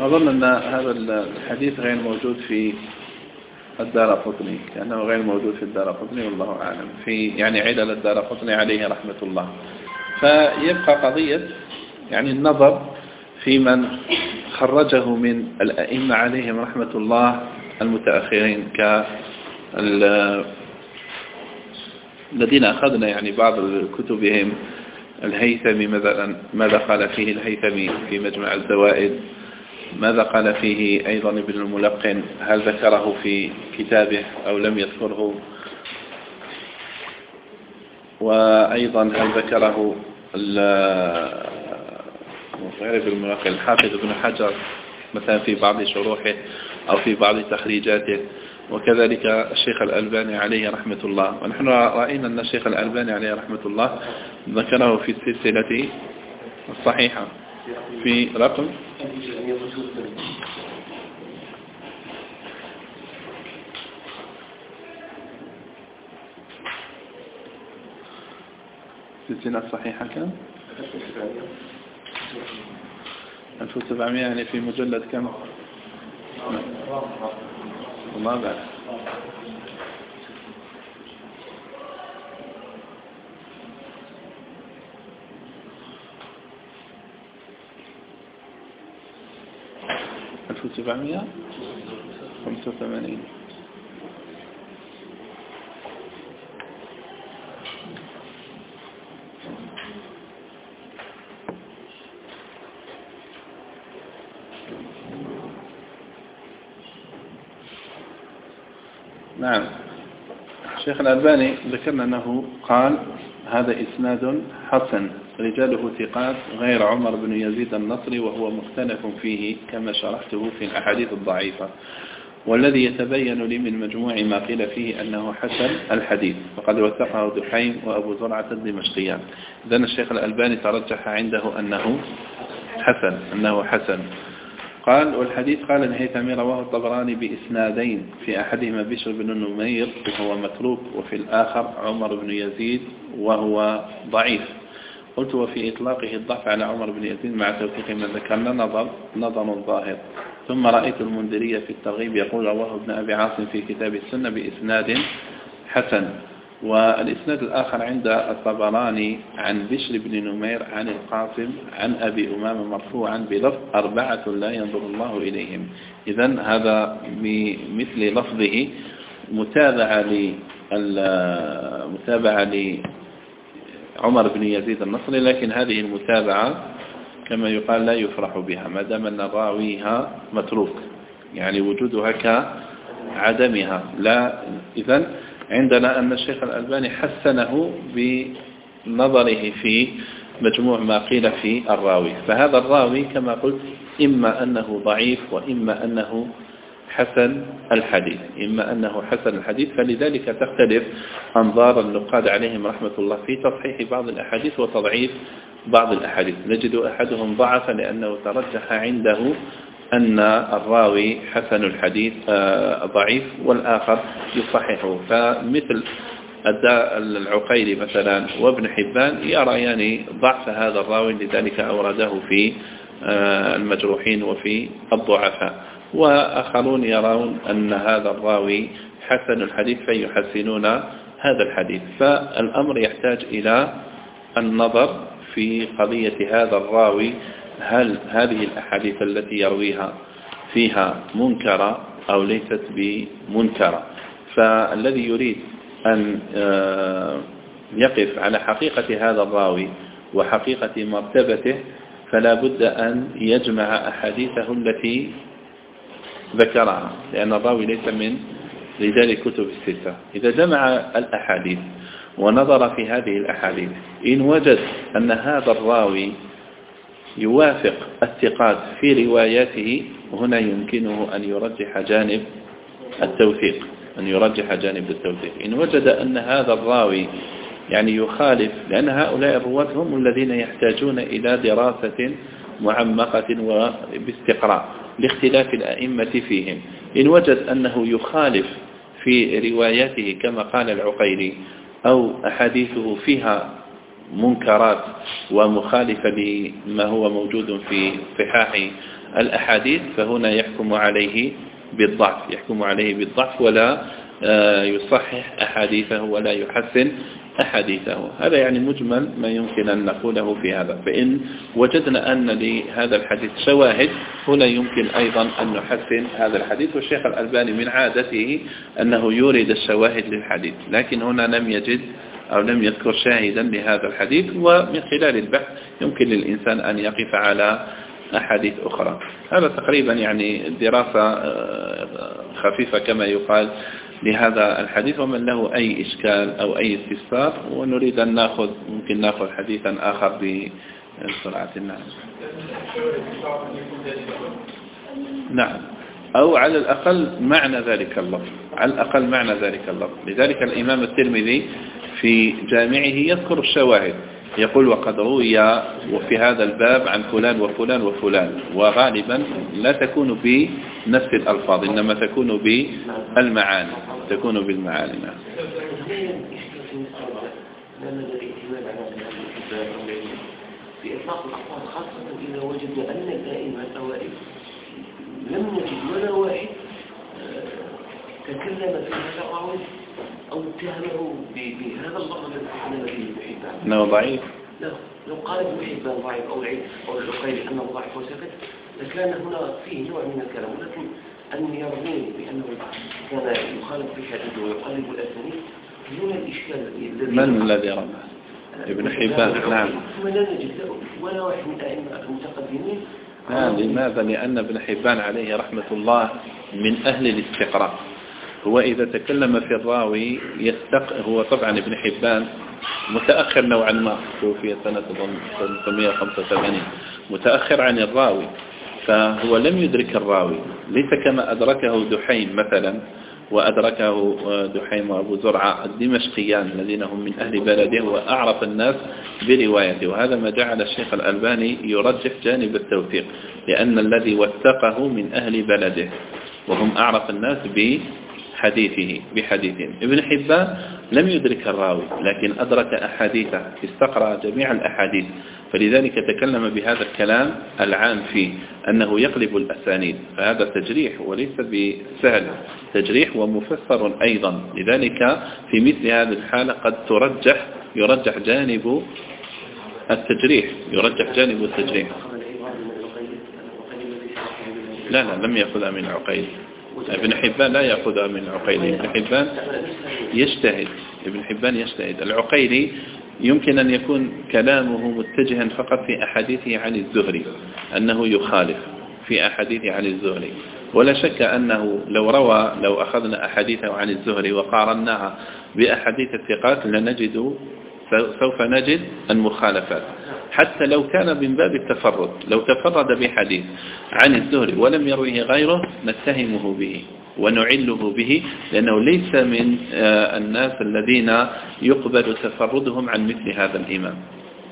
أظن أن هذا الحديث غير موجود في الدار قطني كأنه غير موجود في الدار قطني والله أعلم. في يعني علل الدار قطني عليه رحمة الله. فيبقى قضية يعني النظر في من خرجه من الأئمة عليهم رحمة الله المتأخرين ك الذين أخذنا يعني بعض كتبهم الهيثمي ماذا قال فيه الهيثمي في مجمع الزوائد؟ ماذا قال فيه أيضا ابن الملقن؟ هل ذكره في كتابه أو لم يذكره؟ وأيضا هل ذكره غير ابن الملقن الحافظ ابن حجر مثلا في بعض شروحه أو في بعض تخريجاته. وكذلك الشيخ الألباني عليه رحمة الله. ونحن رأينا أن الشيخ الألباني عليه رحمة الله ذكره في السلسلة الصحيحة في رقم السلسلة الصحيحة كم؟ 1700 يعني في مجلد كم؟ الرابع ألف وسبعمية خمسة وثمانين. نعم. الشيخ الألباني ذكرنا أنه قال هذا إسناد حسن. رجاله ثقات غير عمر بن يزيد النصري وهو مختلف فيه كما شرحته في الأحاديث الضعيفة والذي يتبين لي من مجموع ما قيل فيه أنه حسن الحديث. وقد وثقه دحيم وأبو زرعة الدمشقيان. إذن الشيخ الألباني ترجح عنده أنه حسن أنه حسن. قال والحديث قال الهيثمي رواه الطبراني بإسنادين في أحدهما بشر بن النمير وهو متروك وفي الآخر عمر بن يزيد وهو ضعيف. قلت وفي إطلاقه الضعف على عمر بن يزيد مع توثيق من ذكرنا نظر نظر ظاهر ثم رأيت المنذرية في الترغيب يقول رواه ابن أبي عاصم في كتاب السنة بإسناد حسن. والإسناد الآخر عند الطبراني عن بشر بن نمير عن القاسم عن أبي أمام مرفوعا بلفظ أربعة لا ينظر الله إليهم. إذا هذا بمثل لفظه متابعة متابعة لعمر بن يزيد النصري لكن هذه المتابعة كما يقال لا يفرح بها ما دام أن راويها متروك يعني وجودها كعدمها. لا إذن عندنا أن الشيخ الألباني حسنه بنظره في مجموع ما قيل في الراوي. فهذا الراوي كما قلت إما أنه ضعيف وإما أنه حسن الحديث. إما أنه حسن الحديث فلذلك تختلف أنظار النقاد عليهم رحمة الله في تصحيح بعض الأحاديث وتضعيف بعض الأحاديث. نجد أحدهم ضعف لأنه ترجح عنده أن الراوي حسن الحديث آه، ضعيف والآخر يصححه. فمثل العقيلي مثلا وابن حبان يرى يعني ضعف هذا الراوي لذلك أورده في آه، المجروحين وفي الضعفاء. وآخرون يرون أن هذا الراوي حسن الحديث فيحسنون هذا الحديث. فالأمر يحتاج إلى النظر في قضية هذا الراوي هل هذه الأحاديث التي يرويها فيها منكرة أو ليست بمنكرة فالذي يريد أن آه، يقف على حقيقة هذا الراوي وحقيقة مرتبته فلا بد أن يجمع أحاديثه التي ذكرها لأن الراوي ليس من رجال الكتب الستة. إذا جمع الأحاديث ونظر في هذه الأحاديث إن وجد أن هذا الراوي يوافق الثقات في رواياته هنا يمكنه أن يرجح جانب التوثيق أن يرجح جانب التوثيق. إن وجد أن هذا الراوي يعني يخالف لأن هؤلاء الرواة هم الذين يحتاجون إلى دراسة معمقة وباستقراء لاختلاف الأئمة فيهم. إن وجد أنه يخالف في رواياته كما قال العقيلي أو أحاديثه فيها منكرات ومخالفة لما هو موجود في صحاح الأحاديث فهنا يحكم عليه بالضعف يحكم عليه بالضعف ولا آه، يصحح أحاديثه ولا يحسن أحاديثه. هذا يعني مجمل ما يمكن أن نقوله في هذا. فإن وجدنا أن لهذا الحديث شواهد هنا يمكن أيضا أن نحسن هذا الحديث. والشيخ الألباني من عادته أنه يورد الشواهد للحديث. لكن هنا لم يجد أو لم يذكر شاهدا لهذا الحديث. ومن خلال البحث يمكن للإنسان أن يقف على أحاديث أخرى. هذا تقريبا يعني دراسة آه، خفيفة كما يقال. لهذا الحديث ومن له أي إشكال أو أي استفسار ونريد أن نأخذ ممكن نأخذ حديثا آخر بسرعة. الناس نعم. أو على الأقل معنى ذلك اللفظ. على الأقل معنى ذلك اللفظ. لذلك الإمام الترمذي في جامعه يذكر الشواهد. يقول وقد روي وفي هذا الباب عن فلان وفلان وفلان وغالبا لا تكون بنفس الألفاظ إنما تكون بالمعاني تكون بالمعاني. نعم. في إطلاق الألفاظ خاصة إذا وجدنا أن الدائمة الأوائل لم نجد ولا واحد أو اتهمه بهذا اللفظ الذي تكلم به ابن حبان إنه ضعيف. لا لو قال ابن حبان ضعيف أو العيد أو العقيل أنه ضعيف وسكت لكان هنا فيه نوع من الكلام ولكن أن يرميه بأنه كان يخالف في حديثه ويقلب الأسانيد هنا الإشكال من الذي رمى؟ ابن حبان. نعم. ثم لا نجد ولا واحد من الأئمة المتقدمين. نعم لماذا؟ لأن ابن حبان عليه رحمة الله من أهل الاستقراء. هو إذا تكلم في الراوي يستق هو طبعا ابن حبان متأخر نوعا ما توفي سنة 385 متأخر عن الراوي فهو لم يدرك الراوي. ليس كما أدركه دحين مثلا وأدركه دحيم وأبو زرعة الدمشقيان الذين هم من أهل بلده وأعرف الناس بروايته. وهذا ما جعل الشيخ الألباني يرجح جانب التوثيق لأن الذي وثقه من أهل بلده وهم أعرف الناس بحديثه بحديثهم ابن حبان لم يدرك الراوي لكن أدرك أحاديثه استقرأ جميع الأحاديث. فلذلك تكلم بهذا الكلام العام فيه أنه يقلب الأسانيد. فهذا تجريح وليس بسهل. تجريح ومفسر أيضا. لذلك في مثل هذه الحالة قد ترجح يرجح جانب التجريح. يرجح جانب التجريح. لا لا لم يأخذها من عقيل. ابن حبان لا يأخذها من عقيل ابن حبان يجتهد ابن حبان يجتهد. العقيلي يمكن أن يكون كلامه متجها فقط في أحاديثه عن الزهري أنه يخالف في أحاديثه عن الزهري. ولا شك أنه لو روى لو أخذنا أحاديثه عن الزهري وقارناها بأحاديث الثقات لنجد سوف نجد المخالفات. حتى لو كان من باب التفرد لو تفرد بحديث عن الزهري ولم يرويه غيره نتهمه به ونعله به لأنه ليس من آه، الناس الذين يقبل تفردهم عن مثل هذا الإمام.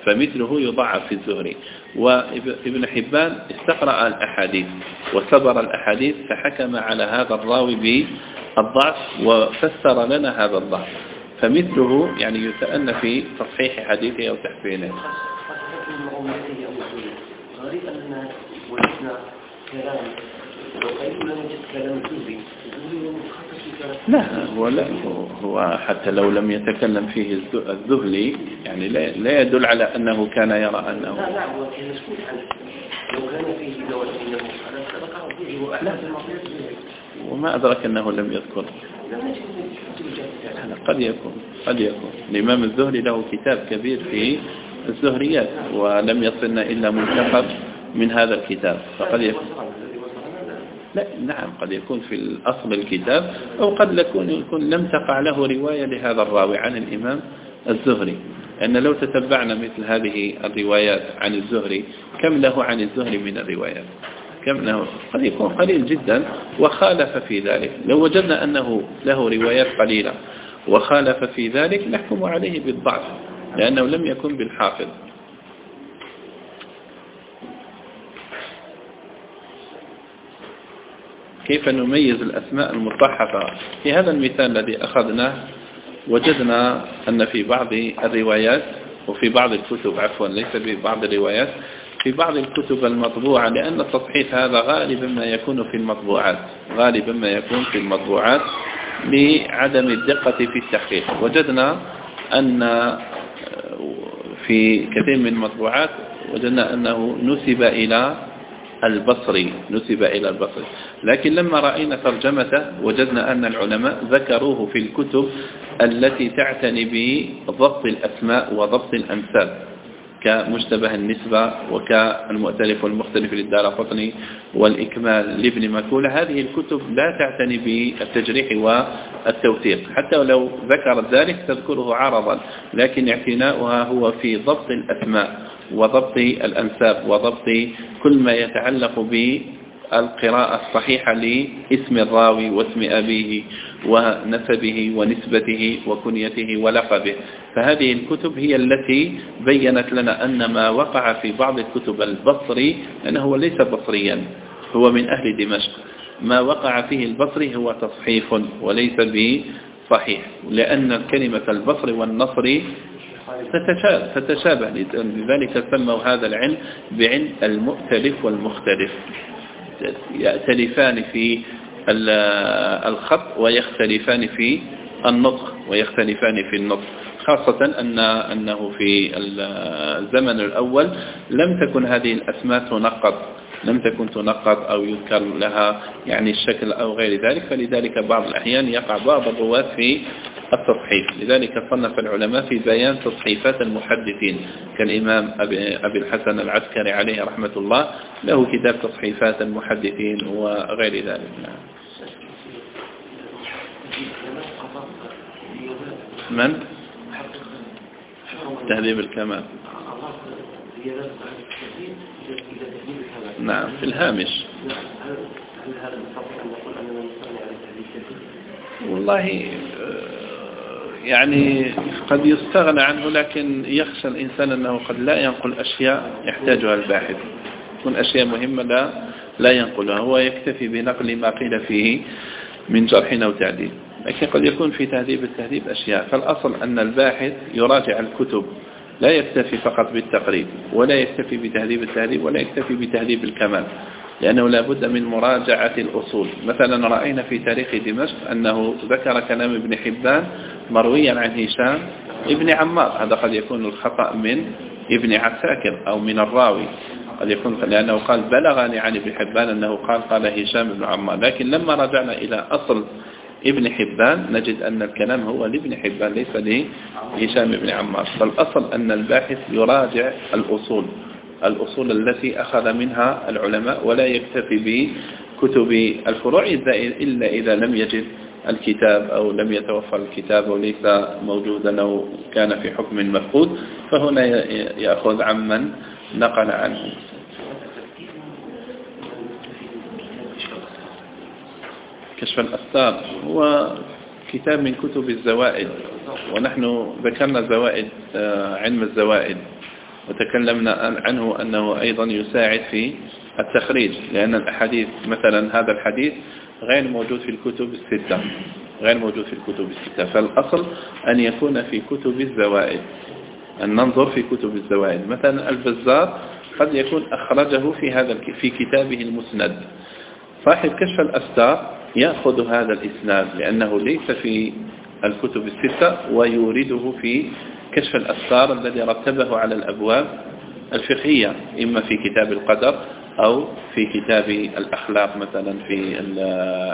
فمثله يضعف في الزهري. وابن حبان استقرأ الأحاديث وسبر الأحاديث فحكم على هذا الراوي بالضعف وفسر لنا هذا الضعف. فمثله يعني يتأنى في تصحيح حديثه أو تحسينه. غريب أننا وجدنا كلام لا هو لا هو حتى لو لم يتكلم فيه الذهلي يعني لا, لا يدل على أنه كان يرى أنه لا لا هو كان عنه لو كان فيه من وما أدرك أنه لم يذكر. قد يكون قد يكون. الإمام الزهري له كتاب كبير في الزهريات ولم يصلنا إلا منتخب من هذا الكتاب فقد يكون. لا نعم قد يكون في الأصل الكتاب أو قد يكون, يكون لم تقع له رواية لهذا الراوي عن الإمام الزهري. أن لو تتبعنا مثل هذه الروايات عن الزهري كم له عن الزهري من الروايات؟ كم له قد يكون قليل جدا وخالف في ذلك. لو وجدنا أنه له روايات قليلة وخالف في ذلك نحكم عليه بالضعف لأنه لم يكن بالحافظ. كيف نميز الأسماء المصحفة؟ في هذا المثال الذي أخذناه وجدنا أن في بعض الروايات وفي بعض الكتب عفوا ليس في بعض الروايات في بعض الكتب المطبوعة لأن التصحيح هذا غالبا ما يكون في المطبوعات غالبا ما يكون في المطبوعات لعدم الدقة في التحقيق. وجدنا أن في كثير من المطبوعات وجدنا أنه نسب إلى البصري نسب إلى البصري. لكن لما رأينا ترجمته وجدنا أن العلماء ذكروه في الكتب التي تعتني بضبط الأسماء وضبط الأنساب كمشتبه النسبة وكالمؤتلف والمختلف للدار قطني والإكمال لابن مكولة هذه الكتب لا تعتني بالتجريح والتوثيق. حتى ولو ذكرت ذلك تذكره عرضا لكن اعتناؤها هو في ضبط الأسماء وضبط الأنساب وضبط كل ما يتعلق القراءة الصحيحة لاسم الراوي واسم أبيه ونسبه ونسبته وكنيته ولقبه. فهذه الكتب هي التي بينت لنا أن ما وقع في بعض الكتب البصري أنه ليس بصريا هو من أهل دمشق. ما وقع فيه البصري هو تصحيف وليس بصحيح لأن كلمة البصري والنصري تتشابه لذلك سموا هذا العلم بعلم المؤتلف والمختلف. يأتلفان في الخط ويختلفان في النطق ويختلفان في النطق. خاصة أن أنه في الزمن الأول لم تكن هذه الأسماء تنقض لم تكن تنقض أو يذكر لها يعني الشكل أو غير ذلك. فلذلك بعض الأحيان يقع بعض الرواة في التصحيف لذلك صنف العلماء في بيان تصحيفات المحدثين كالإمام أبي الحسن العسكري عليه رحمة الله له كتاب تصحيفات المحدثين وغير ذلك نعم. من؟ تهذيب الكمال نعم في الهامش والله يعني قد يستغنى عنه لكن يخشى الإنسان أنه قد لا ينقل أشياء يحتاجها الباحث. تكون أشياء مهمة لا لا ينقلها هو يكتفي بنقل ما قيل فيه من جرح أو تعديل. لكن قد يكون في تهذيب التهذيب أشياء. فالأصل أن الباحث يراجع الكتب لا يكتفي فقط بالتقريب ولا يكتفي بتهذيب التهذيب ولا يكتفي بتهذيب الكمال لأنه لا بد من مراجعة الأصول. مثلا رأينا في تاريخ دمشق أنه ذكر كلام ابن حبان مرويا عن هشام ابن عمار هذا قد يكون الخطأ من ابن عساكر أو من الراوي. قد يكون لأنه قال بلغني عن ابن حبان أنه قال قال هشام بن عمار لكن لما رجعنا إلى أصل ابن حبان نجد أن الكلام هو لابن حبان ليس لهشام بن عمار. فالأصل أن الباحث يراجع الأصول الأصول التي أخذ منها العلماء ولا يكتفي بكتب الفروع إلا إذا لم يجد الكتاب أو لم يتوفر الكتاب وليس موجودا أو كان في حكم مفقود. فهنا يأخذ عمن نقل عنه. كشف الأستار هو كتاب من كتب الزوائد ونحن ذكرنا زوائد آه، علم الزوائد وتكلمنا عنه أنه أيضا يساعد في التخريج لأن الأحاديث مثلا هذا الحديث غير موجود في الكتب الستة غير موجود في الكتب الستة فالأصل أن يكون في كتب الزوائد أن ننظر في كتب الزوائد. مثلا البزار قد يكون أخرجه في هذا في كتابه المسند. صاحب كشف الأستار يأخذ هذا الإسناد لأنه ليس في الكتب الستة ويورده في كشف الأسرار الذي رتبه على الأبواب الفقهية إما في كتاب القدر أو في كتاب الأخلاق مثلا في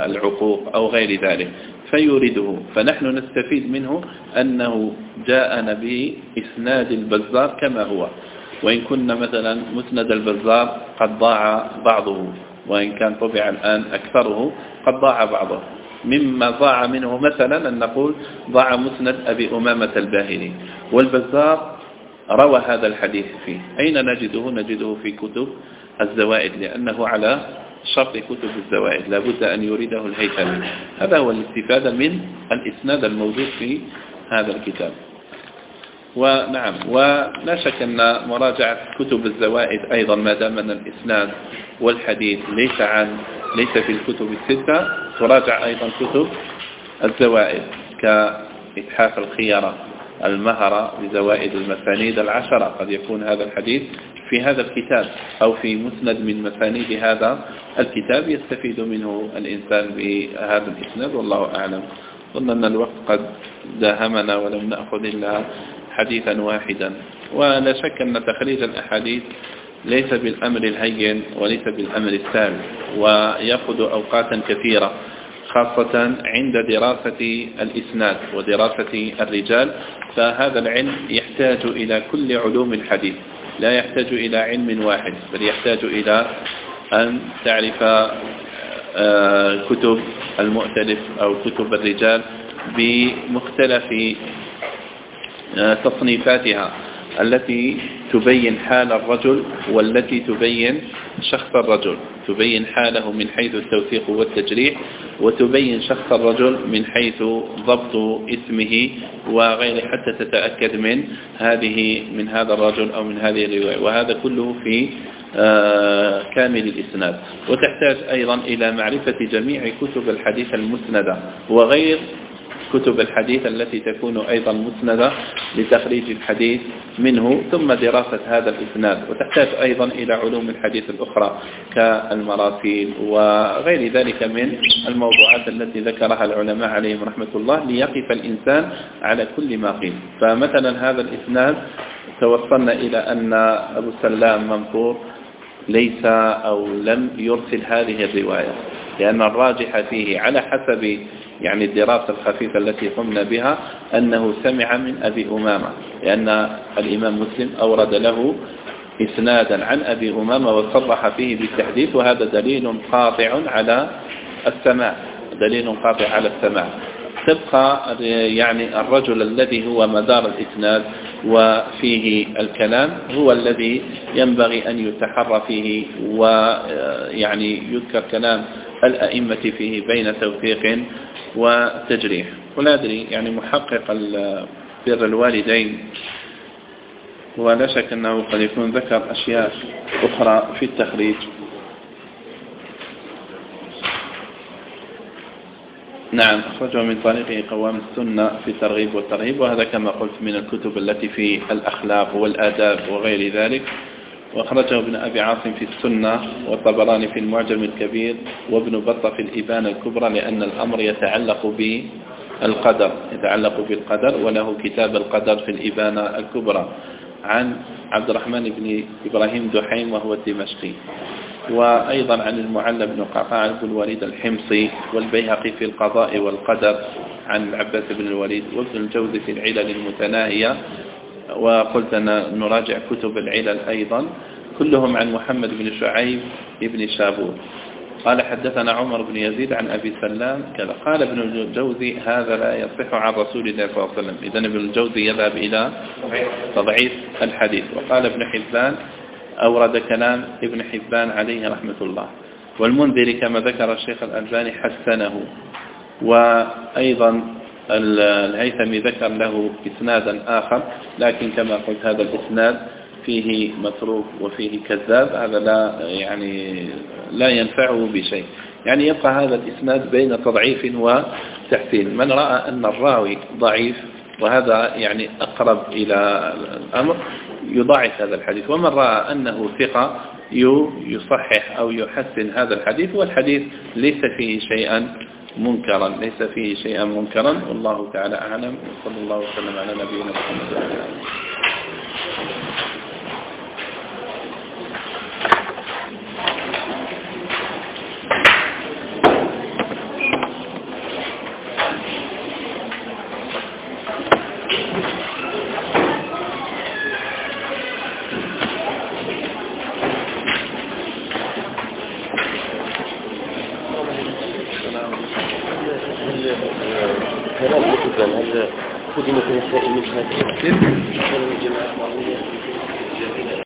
العقوق أو غير ذلك فيورده. فنحن نستفيد منه أنه جاءنا بإسناد البزار كما هو وإن كنا مثلا مسند البزار قد ضاع بعضه. وإن كان طبع الآن أكثره قد ضاع بعضه. مما ضاع منه مثلا أن نقول ضاع مسند أبي أمامة الباهلي. والبزار روى هذا الحديث فيه. أين نجده؟ نجده في كتب الزوائد لأنه على شرط كتب الزوائد. لا بد أن يريده الهيثمي هذا هو الاستفادة من الإسناد الموجود في هذا الكتاب. ونعم ولا شك أن مراجعة كتب الزوائد أيضا ما دام أن الإسناد والحديث ليس عن ليس في الكتب الستة تراجع أيضا كتب الزوائد كإتحاف الخيرة المهرة بزوائد المسانيد العشرة. قد يكون هذا الحديث في هذا الكتاب أو في مسند من مسانيد هذا الكتاب يستفيد منه الإنسان بهذا الإسناد والله أعلم. ظن أن الوقت قد داهمنا ولم نأخذ إلا حديثا واحدا. ولا شك أن تخريج الأحاديث ليس بالأمر الهين وليس بالأمر السهل ويأخذ أوقاتا كثيرة خاصة عند دراسة الإسناد ودراسة الرجال فهذا العلم يحتاج إلى كل علوم الحديث. لا يحتاج إلى علم واحد بل يحتاج إلى أن تعرف آه، كتب المؤتلف أو كتب الرجال بمختلف تصنيفاتها التي تبين حال الرجل والتي تبين شخص الرجل. تبين حاله من حيث التوثيق والتجريح وتبين شخص الرجل من حيث ضبط اسمه وغيره حتى تتأكد من هذه من هذا الرجل أو من هذه الرواية. وهذا كله في آه، كامل الإسناد. وتحتاج أيضا إلى معرفة جميع كتب الحديث المسندة. وغير كتب الحديث التي تكون أيضا مسندة لتخريج الحديث منه ثم دراسة هذا الإسناد. وتحتاج أيضا إلى علوم الحديث الأخرى كالمراسيل وغير ذلك من الموضوعات التي ذكرها العلماء عليهم رحمة الله ليقف الإنسان على كل ما قيل. فمثلا هذا الإسناد توصلنا إلى أن أبو سلام منصور ليس أو لم يرسل هذه الرواية لأن الراجح فيه على حسب يعني الدراسة الخفيفة التي قمنا بها أنه سمع من أبي أمامة لأن الإمام مسلم أورد له إسنادا عن أبي أمامة وصرح فيه بالتحديث وهذا دليل قاطع على السماع دليل قاطع على السماع. تبقى يعني الرجل الذي هو مدار الإسناد وفيه الكلام هو الذي ينبغي أن يتحرى فيه ويعني يذكر كلام الأئمة فيه بين توثيق وتجريح. ولا أدري يعني محقق بر الوالدين. ولا شك أنه قد يكون ذكر أشياء أخرى في التخريج. نعم أخرجه من طريقه قوام السنة في الترغيب والترهيب وهذا كما قلت من الكتب التي في الأخلاق والآداب وغير ذلك. وأخرجه ابن أبي عاصم في السنة والطبراني في المعجم الكبير وابن بطة في الإبانة الكبرى لأن الأمر يتعلق بالقدر يتعلق بالقدر وله كتاب القدر في الإبانة الكبرى. عن عبد الرحمن بن إبراهيم دحيم وهو الدمشقي وأيضا عن المعلى بن قعقاع بن الوليد الحمصي والبيهقي في القضاء والقدر عن العباس بن الوليد وابن الجوزي في العلل المتناهية وقلت أن نراجع كتب العلل أيضا كلهم عن محمد بن شعيب بن شابور قال حدثنا عمر بن يزيد عن أبي سلام كذا. قال ابن الجوزي هذا لا يصح عن رسول الله صلى الله عليه وسلم. إذن ابن الجوزي يذهب إلى تضعيف الحديث. وقال ابن حبان أورد كلام ابن حبان عليه رحمة الله. والمنذر كما ذكر الشيخ الألباني حسنه. وأيضا الهيثمي ذكر له إسنادا آخر. لكن كما قلت هذا الإسناد فيه متروك وفيه كذاب هذا لا يعني لا ينفعه بشيء. يعني يبقى هذا الإسناد بين تضعيف وتحسين. من رأى أن الراوي ضعيف وهذا يعني أقرب إلى الأمر يضاعف هذا الحديث. ومن رأى أنه ثقة يصحح أو يحسن هذا الحديث والحديث ليس فيه شيئا منكرا. ليس فيه شيئا منكرا. والله تعالى أعلم. وصلى الله وسلم على نبينا محمد. قدمت النساء من هذه الجماعة